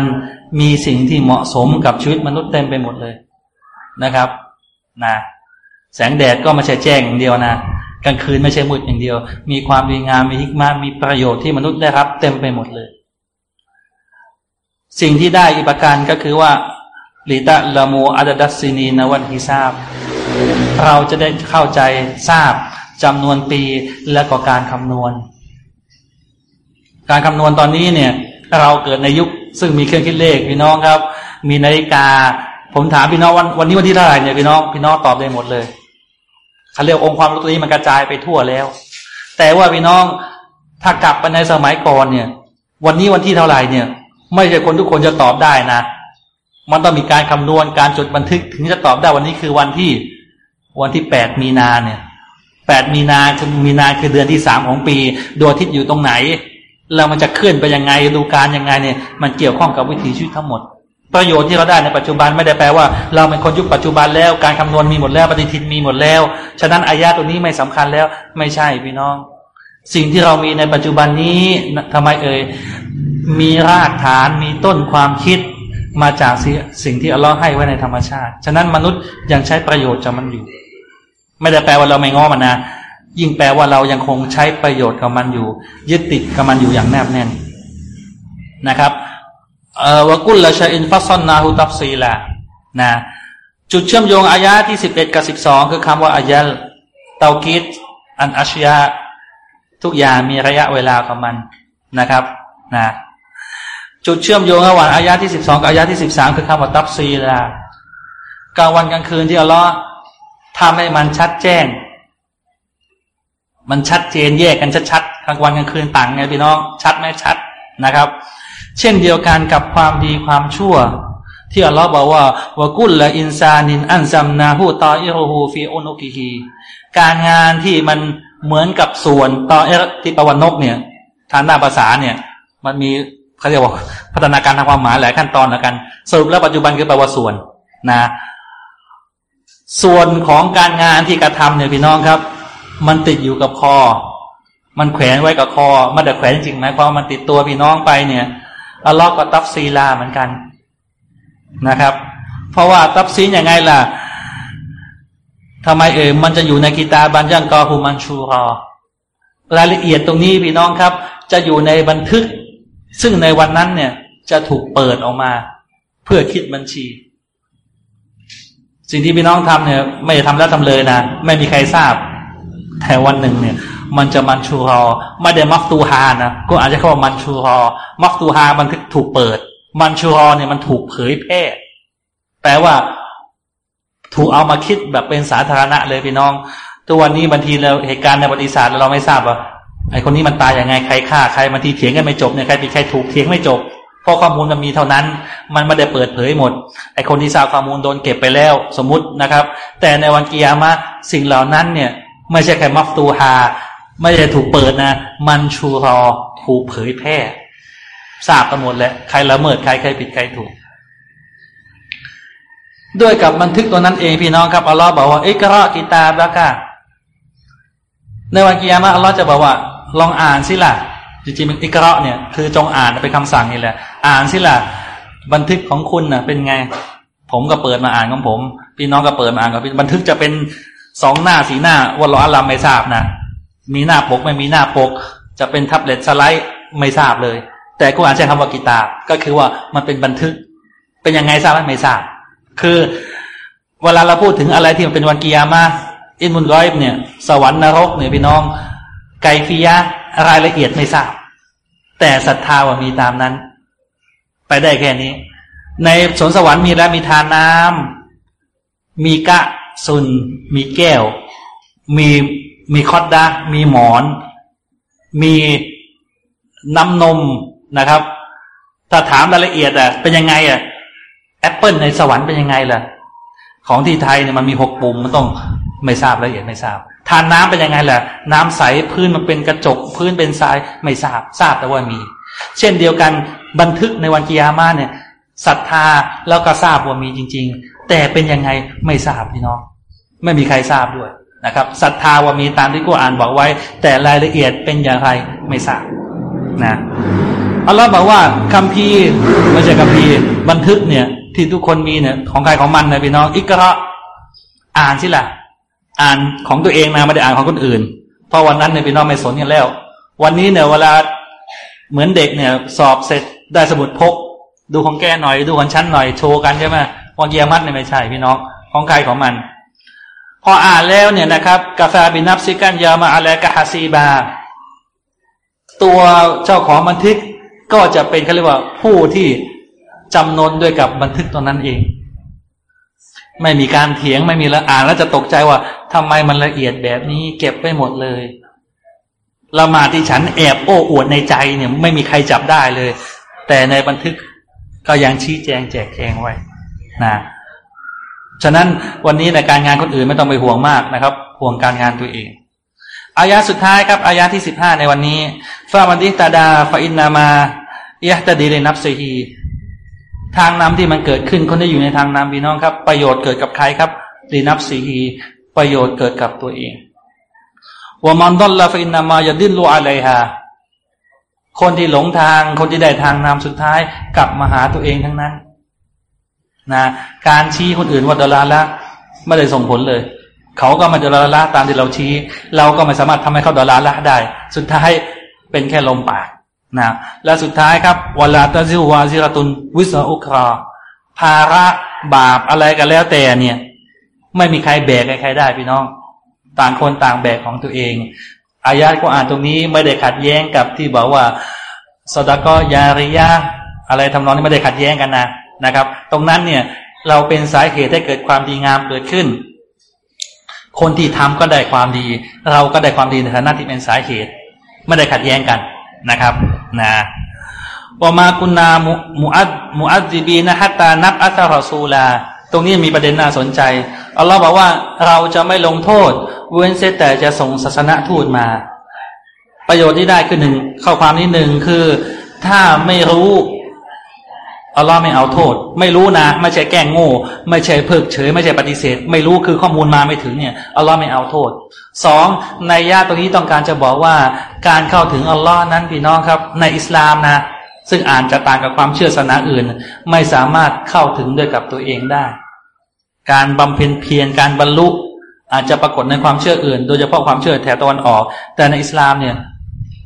มีสิ่งที่เหมาะสมกับชีวิตมนุษย์เต็มไปหมดเลยนะครับนะแสงแดดก็ไม่ใช่แจ้งอย่างเดียวนะกลางคืนไม่ใช่มืดอย่างเดียว มีความดีงามมีฮิกมามีประโยชน์ที่มนุษย์ได้รับ เต็มไปหมดเลย สิ่งที่ได้อีกประการก็คือว่าลิตะละมูอัดดัสซินีนวันฮิซาบ เราจะได้เข้าใจทราบจำนวนปีและก็การคำนวณ การคำนวณตอนนี้เนี่ย เราเกิดในยุคซึ่งมีเครื่องคิดเลขพี่น้องครับ มีนาฬิกา ผมถามพี่น้องวันวันนี้วันที่เท่าไหร่เนี่ยพี่น้องพี่น้องตอบได้หมดเลยเขาเรียกองค์ความรู้ตัวนี้มันกระจายไปทั่วแล้ว แต่ว่าพี่น้องถ้ากลับไปในสมัยก่อนเนี่ย วันนี้วันที่เท่าไหร่เนี่ย ไม่ใช่คนทุกคนจะตอบได้นะ มันต้องมีการคำนวณการจดบันทึกถึงจะตอบได้วันนี้คือวันที่วันที่แปดมีนาเนี่ยแปดมีนาคือมีนาคือเดือนที่สามของปีดวงอาทิตย์อยู่ตรงไหน แล้วมันจะเคลื่อนไปยังไงดูการยังไงเนี่ย มันเกี่ยวข้องกับวิถีชีวิตทั้งหมด ประโยชน์ที่เราได้ในปัจจุบันไม่ได้แปลว่า เราเป็นคนยุคปัจจุบันแล้วการคำนวณมีหมดแล้วปฏิทินมีหมดแล้ว ฉะนั้นอายะตัวนี้ไม่สำคัญแล้วไม่ใช่พี่น้อง สิ่งที่เรามีในปัจจุบันนี้ทำไมเอ่ย มีรากฐานมีต้นความคิดมาจากสิ่งที่อัลลอฮ์ให้ไว้ในธรรมชาติ ฉะนั้นมนุษย์ยังใช้ประโยชน์จากมันอยู่ ไม่ได้แปลว่าเราไม่ง้อมันนะ ยิ่งแปลว่าเรายังคงใช้ประโยชน์กับมันอยู่ ยึดติดกับมันอยู่อย่างแนบแน่นนะครับเออวกุลละชอินฟัซอนนาฮูตับซีละนะจุดเชื่อมโยงอายะที่สิบเอ็ดกับสิบสองคือคำว่าอายะเตากิดอันอัชยาทุกอย่างมีระยะเวลาของมันนะครับนะ จุดเชื่อมโยงระหว่างอายะที่สิบสองกับอายะที่สิบสามคือคำว่าตับซีลากลางวันกลางคืนที่อัลลอฮ์ทำให้มันชัดแจ้ง มันชัดเจนแยกกันชัดๆกลางวันกลางคืนต่างไงพี่น้อง ชัดไหมชัดนะครับ เช่นเดียวกันกับความดีความชั่ว ที่อัลลอฮ์บอกว่าวกุลละอินซานินอันซัมนาหูตออิรูฮูฟีอุนุกิฮีการงานที่มันเหมือนกับส่วนตอเอที่ปวันนกเนี่ย ทางหน้าภาษาเนี่ย มันมี เขาเรียกว่าพัฒนาการทางความหมายหลายขั้นตอนแล้วกัน สรุปแล้วปัจจุบันคือแปลว่าส่วนนะ ส่วนของการงานที่กระทำเนี่ยพี่น้องครับ มันติดอยู่กับคอ มันแขวนไว้กับคอ มันแต่แขวนจริงไหมเพราะมันติดตัวพี่น้องไปเนี่ยอัลลอฮ์ก็ตับซีลาเหมือนกันนะครับ เพราะว่าตับซีอย่างไงล่ะทำไมเอ่ยมันจะอยู่ในกีตาบันยังกอฮูมันชูรอรายละเอียดตรงนี้พี่น้องครับ จะอยู่ในบันทึก ซึ่งในวันนั้นเนี่ยจะถูกเปิดออกมา เพื่อคิดบัญชี สิ่งที่พี่น้องทำเนี่ย ไม่ทำแล้วทำเลยนะ ไม่มีใครทราบ แต่วันหนึ่งเนี่ย มันจะมันชูรอไม่ได้มัฟตูฮานะก็อาจจะเข้าว่ามันชูรอมัฟตูฮาบันถูกเปิด มันชูรอเนี่ยมันถูกเผยแพร่แปลว่าถูกเอามาคิดแบบเป็นสาธารณะเลยพี่น้อง ตัววันนี้บางทีเราเหตุการณ์ในประวัติศาสตร์เราไม่ทราบว่า ไอคนนี้มันตายยังไงใครฆ่าใครบางทีเถียงกันไม่จบเนี่ยใครผิดใครถูกเถียงไม่จบเพราะข้อมูลมันมีเท่านั้น มันไม่ได้เปิดเผยหมด ไอคนที่ทราบข้อมูลโดนเก็บไปแล้วสมมุตินะครับ แต่ในวันกิยามะสิ่งเหล่านั้นเนี่ย ไม่ใช่แค่มัฟตูฮาไม่ใช่ถูกเปิดนะ มันชูรอถูกเผยแพร่ทราบกันหมดแหละใครละเมิดใครใครผิดใครถูก ด้วยกับบันทึกตัวนั้นเองพี่น้องครับอัลลอฮ์บอกว่าอิกรากิตาบะกะในวันกิยามะอัลลอฮ์จะบอกว่า ลองอ่านสิล่ะ จริงๆอิกราเนี่ยคือจงอ่านเป็นคำสั่งนี่แหละ อ่านสิล่ะ บันทึกของคุณน่ะ เป็นไง ผมก็เปิดมาอ่านของผม พี่น้องก็เปิดมาอ่านกับบันทึกจะเป็นสองหน้าสีหน้าวันรออัลลัมไม่ทราบนะมีหน้าปกไม่มีหน้าปก จะเป็นทับเล็ตสไลด์ไม่ทราบเลย แต่กูอ่านใช้คำว่ากิตาก็คือว่ามันเป็นบันทึก เป็นยังไงทราบไมไม่ทราบ คือเวลาเราพูดถึงอะไรที่มันเป็นวันกิยามาอินมุนร้อยเนี่ย สวรรค์นรกเนี่ยพี่น้อง ไกฟิยะรายละเอียดไม่ทราบ แต่ศรัทธาว่ามีตามนั้น ไปได้แค่นี้ ในสวนสวรรค์มีแล้วมีทานน้ำมีกะซุน มีแก้ว มีมีคอดดามีหมอน มีน้ำนมนะครับ ถ้าถามรายละเอียดอะ เป็นยังไงอะแอปเปิลในสวรรค์เป็นยังไงล่ะ ของที่ไทยเนี่ยมันมีหกปุ่มมันต้องไม่ทราบรายละเอียดไม่ทราบ ทานน้ำเป็นยังไงแหละน้ำใสพื้นมันเป็นกระจก พื้นเป็นทรายไม่ทราบทราบแต่ว่ามี เช่นเดียวกันบันทึกในวันกิยามาเนี่ยศรัทธาแล้วก็ทราบว่ามีจริง ๆ แต่เป็นยังไงไม่ทราบพี่น้อง ไม่มีใครทราบด้วยนะครับศรัทธาว่ามีตามที่กูอ่านบอกไว้ แต่รายละเอียดเป็นอย่างไรไม่ทราบนะอัลลอฮ์บอกว่าคำพีไม่ใช่คำพีบันทึกเนี่ยที่ทุกคนมีเนี่ยของใครของมันนะพี่น้องอิกระอ่านสิละ่ะ อ่านของตัวเองนะไม่ได้อ่านของคนอื่น เพราะวันนั้นเนี่ยพี่น้องไม่สนกันแล้ว วันนี้เนี่ยเวลาเหมือนเด็กเนี่ย สอบเสร็จได้สมุดพก ดูของแกหน่อยดูของชั้นหน่อยโชว์กันใช่ไหมวันเยียมัดเนี่ยไม่ใช่พี่น้องของใครของมัน พออ่านแล้วเนี่ยนะครับกาแฟบินับซิกันยามาอะไรกะฮาซีบา ตัวเจ้าของบันทึกก็จะเป็นเขาเรียกว่าผู้ที่จำนนด้วยกับบันทึกตัวนั้นเอง ไม่มีการเถียงไม่มีละอ่านแล้วจะตกใจว่า ทำไมมันละเอียดแบบนี้เก็บไปหมดเลยละมาที่ฉันแอบโอ้อวดในใจเนี่ย ไม่มีใครจับได้เลย แต่ในบันทึกก็ยังชี้แจงแจกแจงไว้นะฉะนั้นวันนี้ในการงานคนอื่นไม่ต้องไปห่วงมากนะครับ ห่วงการงานตัวเอง อายาสุดท้ายครับ อายาที่สิบห้าในวันนี้ฟามันดิตาดาฟาอินนามายะตดีเลนับซีฮีทางนำที่มันเกิดขึ้นคนที่อยู่ในทางนำพี่น้องครับ ประโยชน์เกิดกับใครครับดีนับสีฮี ประโยชน์เกิดกับตัวเองว่ามันดอลลาฟินนามายดินลูอะไรฮะคนที่หลงทาง คนที่ได้ทางนำสุดท้าย กลับมาหาตัวเองทั้งนั้นนะการชี้คนอื่นว่าดลาละไม่ได้ส่งผลเลย เขาก็มาดลาละตามที่เราชี้ เราก็ไม่สามารถทำให้เขาดลาละได้ สุดท้ายเป็นแค่ลมปากนะและสุดท้ายครับวลาตาซิวาซิรตุนวิสอุคราภาระบาปอะไรกันแล้วแต่เนี่ย ไม่มีใครแบกใครได้พี่น้อง ต่างคนต่างแบกของตัวเอง อายาตก็อ่านตรงนี้ไม่ได้ขัดแย้งกับที่บอกว่าสดก็ยาริยาอะไรทำนองนี้ไม่ได้ขัดแย้งกันนะนะครับ ตรงนั้นเนี่ยเราเป็นสาเหตุให้เกิดความดีงามเกิดขึ้น คนที่ทำก็ได้ความดี เราก็ได้ความดีในฐานะที่เป็นสาเหตุ ไม่ได้ขัดแย้งกันนะครับนะวมากุนามุอัดมุอัดจีบีนะฮัตตานับอัตรอซูลา ตรงนี้มีประเด็นน่าสนใจอัลลอฮ์บอกว่าเราจะไม่ลงโทษ เว้นเสียแต่จะส่งศาสนทูตมา ประโยชน์ที่ได้คือหนึ่งข้อความนี้หนึ่งคือ ถ้าไม่รู้อัลลอฮ์ไม่เอาโทษ ไม่รู้นะ ไม่ใช่แกล้งโง่ ไม่ใช่เพิกเฉย ไม่ใช่ปฏิเสธ ไม่รู้คือข้อมูลมาไม่ถึงเนี่ยอัลลอฮ์ไม่เอาโทษสองในญาตรงนี้ต้องการจะบอกว่า การเข้าถึงอัลลอฮ์นั้นพี่น้องครับ ในอิสลามนะ ซึ่งอ่านจะต่างกับความเชื่อศาสนาอื่น ไม่สามารถเข้าถึงด้วยกับตัวเองได้ การบำเพ็ญเพียรการบรรลุ อาจจะปรากฏในความเชื่ออื่น โดยเฉพาะความเชื่อแถวตะวันออก แต่ในอิสลามเนี่ย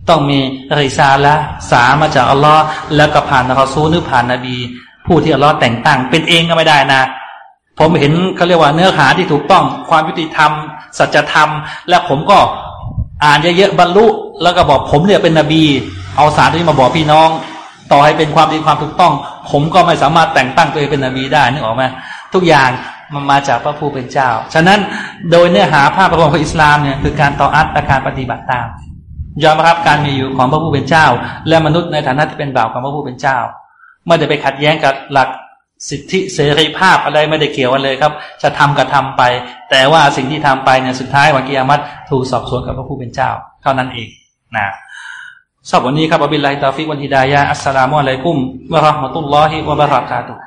ต้องมีริซาละสามาจากอัลลอฮ์แล้วก็ผ่านนรซูหรือผ่านนบี ผู้ที่อัลลอฮ์แต่งตั้ง เป็นเองก็ไม่ได้นะ ผมเห็นเขาเรียกว่าเนื้อหาที่ถูกต้องความยุติธรรม สัจธรรม และผมก็อ่านเยอะๆบรรลุ แล้วก็บอกผมเนี่ยเป็นนบี เอาสารที่มาบอกพี่น้อง ต่อให้เป็นความดีความถูกต้อง ผมก็ไม่สามารถแต่งตั้งตัวเองเป็นนบีได้นึกออกไหมทุกอย่าง มันมาจากพระผู้เป็นเจ้า ฉะนั้นโดยเนื้อหาภาพประกอบของอิสลามเนี่ยคือการต่ออัตและการปฏิบัติตาม ยอมรับการมีอยู่ของพระผู้เป็นเจ้า และมนุษย์ในฐานะที่เป็นบ่าวของพระผู้เป็นเจ้า ไม่ได้ไปขัดแย้งกับหลักสิทธิเสรีภาพอะไรไม่ได้เกี่ยวกันเลยครับ จะทำก็ทาไป แต่ว่าสิ่งที่ทำไปเนี่ยสุดท้ายวันกิยามัตถูกสอบสวนกับพระผู้เป็นเจ้า เท่านั้นเองนะสอบวันนี้ครับอับิลลาฮิตาฟิกวันฮิดายะอัสสลามุอะลัยกุมวะราะห์มะตุลลอฮิวะบะเราะกาตุฮ์